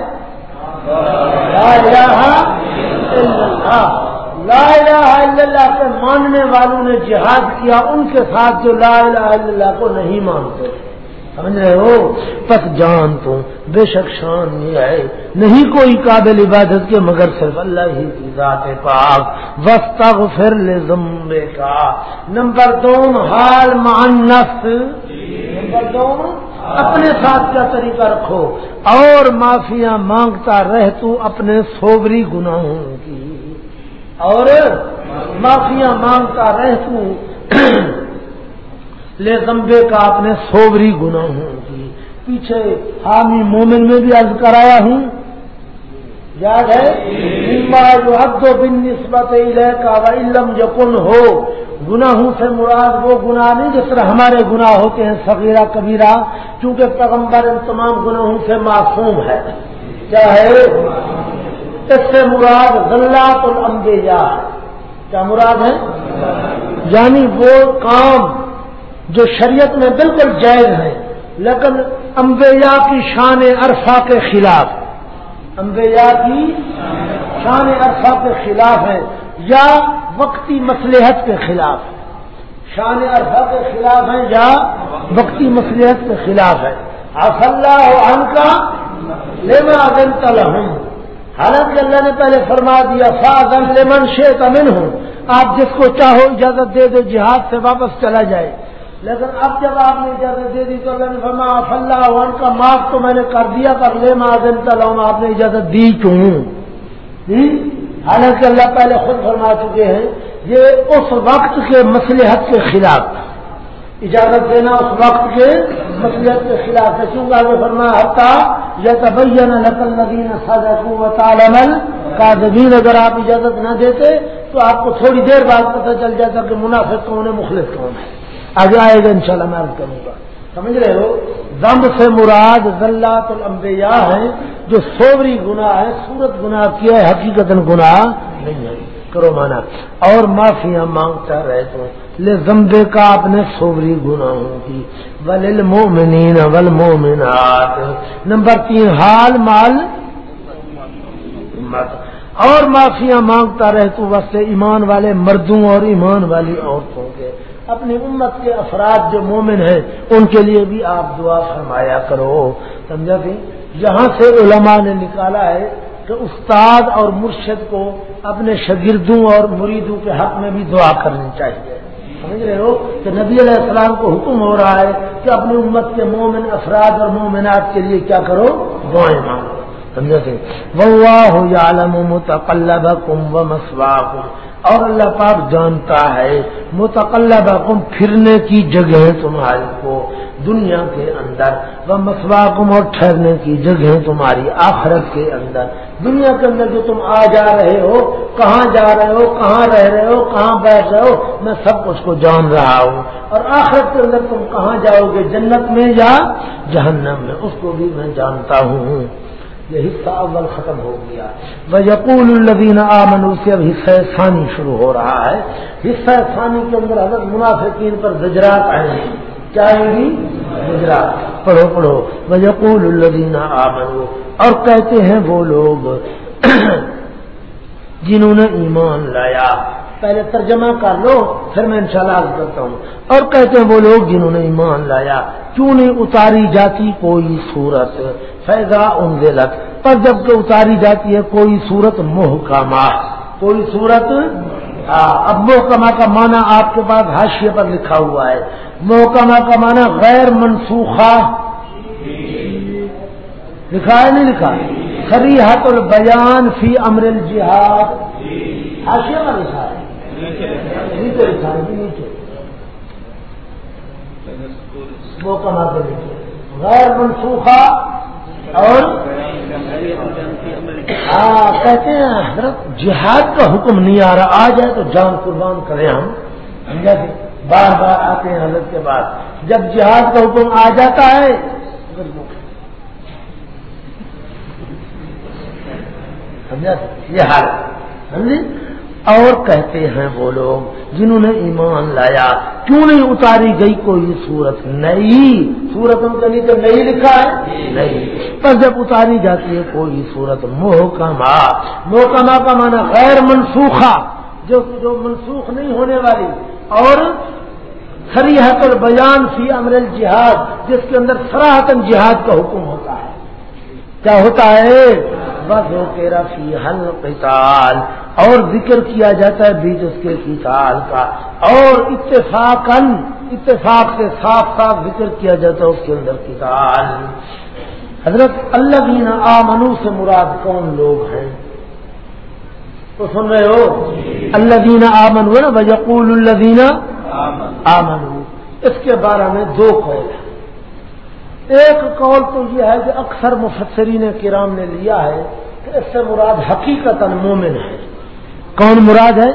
اللہ۔ لا الہ الا اللہ کے ماننے والوں نے جہاد کیا، ان کے ساتھ جو لا الہ الا اللہ کو نہیں مانتے۔ سمجھ رہے ہو؟ پس جان تو، بے شک شان یہ ہے۔ نہیں کوئی قابل عبادت کے، مگر صرف اللہ ہی کی ذات پاک۔ وسط پھر لے زمبے کا نمبر دو، حال مانس نمبر دو، اپنے ساتھ کیا طریقہ رکھو۔ اور معافیاں مانگتا رہ تو اپنے سوبری گناہوں اور معافیاں مانگتا رہ تو لے زمبے کا اپنے سوبری گناہوں کی۔ پیچھے حامی مومن میں بھی عرض کرایا ہوں۔ یاد ہے؟ جو حد و بن نسبت کا علم یقن ہو۔ گناہوں سے مراد وہ گناہ نہیں جس طرح ہمارے گناہ ہوتے ہیں، صغیرہ، کبیرہ کیونکہ پیغمبر ان تمام گناہوں سے معصوم ہے۔ کیا ہے؟ اس سے مراد غلط الانبیاء کیا مراد ہے؟ یعنی وہ کام جو شریعت میں بالکل جائز ہے لیکن انبیاء کی شان عرفہ کے خلاف۔ انبیاء کی شان عرصہ کے خلاف ہے یا وقتی مسلحت کے خلاف۔ ہے شان عرصہ کے خلاف ہے یا وقتی مسلحت کے خلاف ہے اف اللہ عن کا لیما دن تلحم حالانکہ اللہ نے پہلے فرما دیا فاضن لمن شیخ امن ہوں آپ جس کو چاہو اجازت دے دو، جہاد سے واپس چلا جائے۔ لیکن اب جب آپ نے اجازت دے دی تو اللہ نے فرما اللہ ون کا معاف تو میں نے کر دیا کر لے معذن تلوم آپ نے اجازت دی کیوں؟ جی؟ حالانکہ اللہ پہلے خود فرما چکے ہیں، یہ اس وقت کے مسلحت کے خلاف اجازت دینا اس وقت کے مسلحت کے خلاف ہے۔ کیونکہ آگے فرما حتا یا تبین نقل ندین سزا کا زمین اگر آپ اجازت نہ دیتے تو آپ کو تھوڑی دیر بعد پتہ چل جاتا کہ منافق کون ہے مخلص کون ہے آگے آئے گا انشاءاللہ میں عرض کروں گا۔ سمجھ رہے ہو؟ دم سے مراد ذلات الانبیاء ہیں جو سوری گناہ ہے سورت گناہ کیا ہے حقیقت گناہ نہیں ہے۔ کرو مانا اور معافیاں مانگتا رہے تو لے زمبے کا اپنے سوری گناہوں کی۔ ول مومنین ول مومنات نمبر تین، حال مال۔ اور معافیاں مانگتا رہے تو ویسے ایمان والے مردوں اور ایمان والی عورتوں کے۔ اپنی امت کے افراد جو مومن ہیں، ان کے لیے بھی آپ دعا فرمایا کرو۔ سمجھا کہ یہاں سے علماء نے نکالا ہے کہ استاد اور مرشد کو اپنے شگردوں اور مریدوں کے حق میں بھی دعا کرنی چاہیے۔ سمجھ رہے ہو کہ نبی علیہ السلام کو حکم ہو رہا ہے کہ اپنی امت کے مومن افراد اور مومنات کے لیے کیا کرو؟ دعائیں مانگو سمجھا کہ وہ عالم متقلب کم و مسوا اور اللہ پاک جانتا ہے متقلب کم پھرنے کی جگہ تمہاری کو، دنیا کے اندر۔ وہ مسواکم اور ٹھہرنے کی جگہ تمہاری، آخرت کے اندر۔ دنیا کے اندر جو تم آ جا رہے ہو، کہاں جا رہے ہو، کہاں رہ رہے ہو، کہاں بیٹھ رہے ہو، میں سب کچھ کو جان رہا ہوں۔ اور آخرت کے اندر تم کہاں جاؤ گے؟ جنت میں یا جہنم میں؟ اس کو بھی میں جانتا ہوں۔ یہ حصہ اول ختم ہو گیا۔ وہ یقول الدین آمن سے اب حصہ ثانی شروع ہو رہا ہے۔ حصہ ثانی کے اندر حضرت منافقین پر گجرات آئیں گی کیا آئیں گی گجرات پڑھو پڑھو۔ وہ الدین اور کہتے ہیں وہ لوگ [clears throat] جنہوں نے ایمان لایا۔ پہلے ترجمہ کر لو، پھر میں انشاءاللہ شاء کرتا ہوں۔ اور کہتے ہیں وہ لوگ جنہوں نے ایمان لایا، کیوں نہیں اتاری جاتی کوئی صورت؟ فیضا انزلت پر جبکہ اتاری جاتی ہے، کوئی صورت محکمہ۔ کوئی صورت ہاں، اب محکمہ کا معنی آپ کے پاس حاشیے پر لکھا ہوا ہے۔ محکمہ کا معنی غیر منسوخہ۔ لکھا ہے نہیں لکھا؟ خری حت البیان فی امر الجہاد۔ حاشیے پر لکھا ہے۔ نیچے لکھا ہے جی، نیچے۔ محکمہ کے نیچے۔ غیر منسوخہ۔ اور ہاں کہتے ہیں، حضرت، جہاد کا حکم نہیں آ رہا، آ جائے تو جان قربان کریں ہم۔ جیسے بار بار آتے ہیں حضرت کے بعد۔ جب جہاد کا حکم آ جاتا ہے سمجھا یہ حال سمجھے اور کہتے ہیں وہ لوگ جنہوں نے ایمان لایا، کیوں نہیں اتاری گئی کوئی صورت نئی؟ سورت ان کے نیچے نہیں لکھا ہے؟ نہیں۔ پر جب اتاری جاتی ہے کوئی صورت محکمہ محکمہ کا معنی غیر منسوخہ، جو جو منسوخ نہیں ہونے والی، اور سریحت البیان فی امر الجہاد، جس کے اندر سراہتن جہاد کا حکم ہوتا ہے۔ کیا ہوتا ہے؟ بس ہو کے رفی حل قتال، اور ذکر کیا جاتا ہے بیچ اس کے قتال کا۔ اور اتفاق اتفاق سے صاف صاف ذکر کیا جاتا ہے اس کے اندر قتال۔ حضرت اللہ دین آمنو سے مراد کون لوگ ہیں؟ تو سن رہے ہو؟ اللہ دین آمن ہو نا بجقول اللہ دینا آمن اس کے بارے میں دو قول ہیں۔ ایک قول تو یہ ہے کہ اکثر مفسرین کرام نے لیا ہے کہ اس سے مراد حقیقت مومن ہے۔ کون مراد ہے؟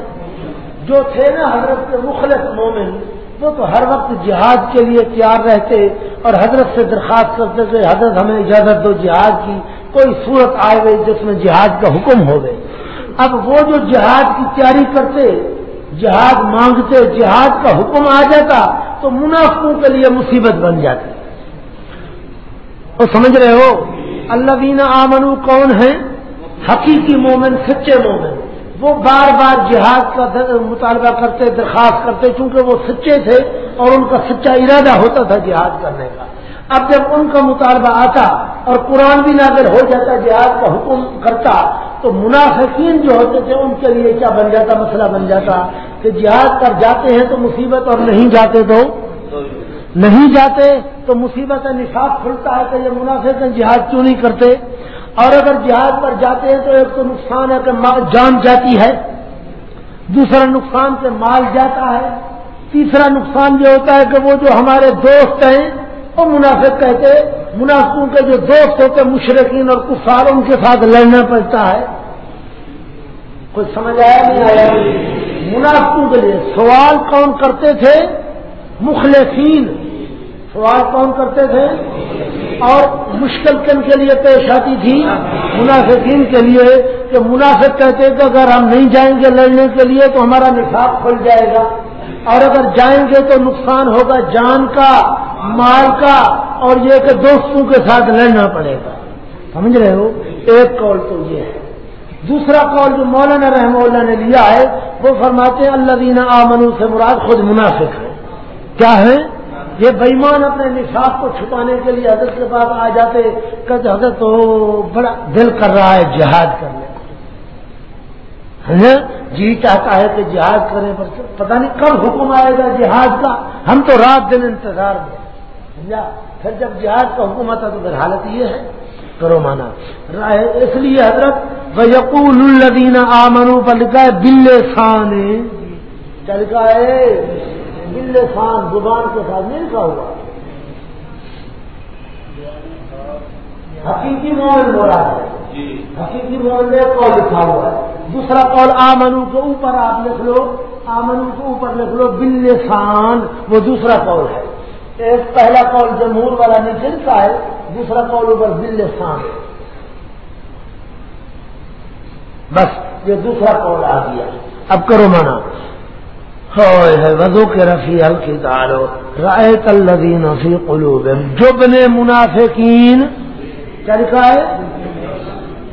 جو تھے نا حضرت کے مخلص مومن، وہ تو ہر وقت جہاد کے لیے تیار رہتے اور حضرت سے درخواست کرتے کہ حضرت ہمیں اجازت دو جہاد کی، کوئی صورت آئے گئی جس میں جہاد کا حکم ہو گئے۔ اب وہ جو جہاد کی تیاری کرتے، جہاد مانگتے، جہاد کا حکم آ جاتا تو منافقوں کے لیے مصیبت بن جاتی۔ سمجھ رہے ہو؟ اللہ دینا آمنو کون ہیں؟ حقیقی مومن، سچے مومن۔ وہ بار بار جہاد کا مطالبہ کرتے، درخواست کرتے، چونکہ وہ سچے تھے اور ان کا سچا ارادہ ہوتا تھا جہاد کرنے کا۔ اب جب ان کا مطالبہ آتا اور قرآن بھی نازل ہو جاتا، جہاد کا حکم کرتا، تو منافقین جو ہوتے تھے، ان کے لیے کیا بن جاتا؟ مسئلہ بن جاتا کہ جہاد پر جاتے ہیں تو مصیبت اور نہیں جاتے تو؟ نہیں جاتے تو مصیبت نفاق کھلتا ہے کہ یہ منافع جہاد کیوں نہیں کرتے؟ اور اگر جہاد پر جاتے ہیں تو ایک تو نقصان ہے کہ جان جاتی ہے، دوسرا نقصان کہ مال جاتا ہے، تیسرا نقصان یہ ہوتا ہے کہ وہ جو ہمارے دوست ہیں، وہ منافق کہتے منافقوں کے جو دوست ہوتے مشرقین اور کفار ان کے ساتھ لڑنا پڑتا ہے۔ کچھ سمجھ آیا نہیں آیا؟ منافقوں کے لیے سوال کون کرتے تھے؟ مخلصین۔ سوال کون کرتے تھے؟ اور مشکل کن کے لیے پیش آتی تھی؟ منافقین کے لیے، کہ منافق کہتے کہ اگر ہم نہیں جائیں گے لڑنے کے لیے تو ہمارا نصاب کھل جائے گا۔ اور اگر جائیں گے تو نقصان ہوگا جان کا، مال کا، اور یہ کہ دوستوں کے ساتھ لڑنا پڑے گا۔ سمجھ رہے ہو؟ ایک کال تو یہ ہے۔ دوسرا کال جو مولانا رحم اللہ نے لیا ہے، وہ فرماتے ہیں اللہ دینا آمنو سے مراد خود منافق ہے کیا ہے یہ بےمان اپنے نصاب کو چھپانے کے لیے حضرت کے پاس آ جاتے، کہتے، حضرت تو بڑا دل کر رہا ہے جہاد کرنے۔ ہاں؟ جی چاہتا ہے کہ جہاد کریں، پر پتہ نہیں کب حکم آئے گا جہاد کا۔ ہم تو رات دن انتظار میں سمجھا؟ پھر جب جہاد کا حکم آتا تو پھر حالت یہ ہے۔ کرو مانا۔ اس لیے حضرت یقول الدین آمنو پر لکھا ہے بل خان کیا لکھا ہے بل خان زبان کے ساتھ نہیں لکھا ہوا۔ حقیقی مومن بولا ہے۔ جی۔ حقیقی مومن نے قول لکھا ہوا ہے۔ دوسرا قول آمنو کے اوپر آپ لکھ لو۔ آمنو کے اوپر لکھ لو بل خان وہ دوسرا قول ہے۔ ایک پہلا قول جمہور والا نیچے کا ہے دوسرا قول اوپر بل خان بس یہ دوسرا قول آ گیا۔ اب کرو مانا۔ وضو کے رفیع ہلکی دارو رائے تلدین فی قلوب جبن منافقین۔ کیا لکھا ہے؟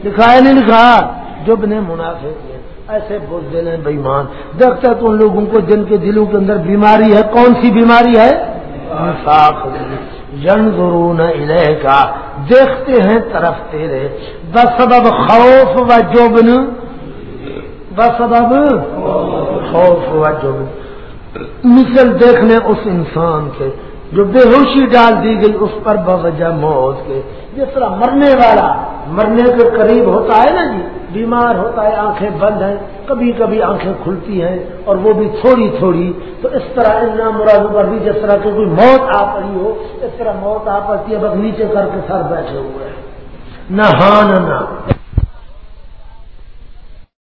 لکھا ہے، نہیں لکھا؟ جبن منافقین۔ ایسے بول دل ہیں بےمان دیکھتا تو ان لوگوں کو جن کے دلوں کے اندر بیماری ہے، کون سی بیماری ہے؟ جن ضرور انہیں کا دیکھتے ہیں طرف تیرے۔ بس سبب خوف و جوبن بس خوف ہوا جو مثل دیکھنے اس انسان کے جو بے ہوشی ڈال دی گئی اس پر بوجہ موت کے۔ جس طرح مرنے والا مرنے کے قریب ہوتا ہے نا جی بیمار ہوتا ہے، آنکھیں بند ہیں، کبھی کبھی آنکھیں کھلتی ہیں اور وہ بھی تھوڑی تھوڑی۔ تو اس طرح اتنا مراد پر بھی جس طرح کی کوئی موت آ پڑی ہو، اس طرح موت آ پڑتی ہے بس نیچے کر کے سر بیٹھے ہوئے ہیں۔ نہ ہاں نہ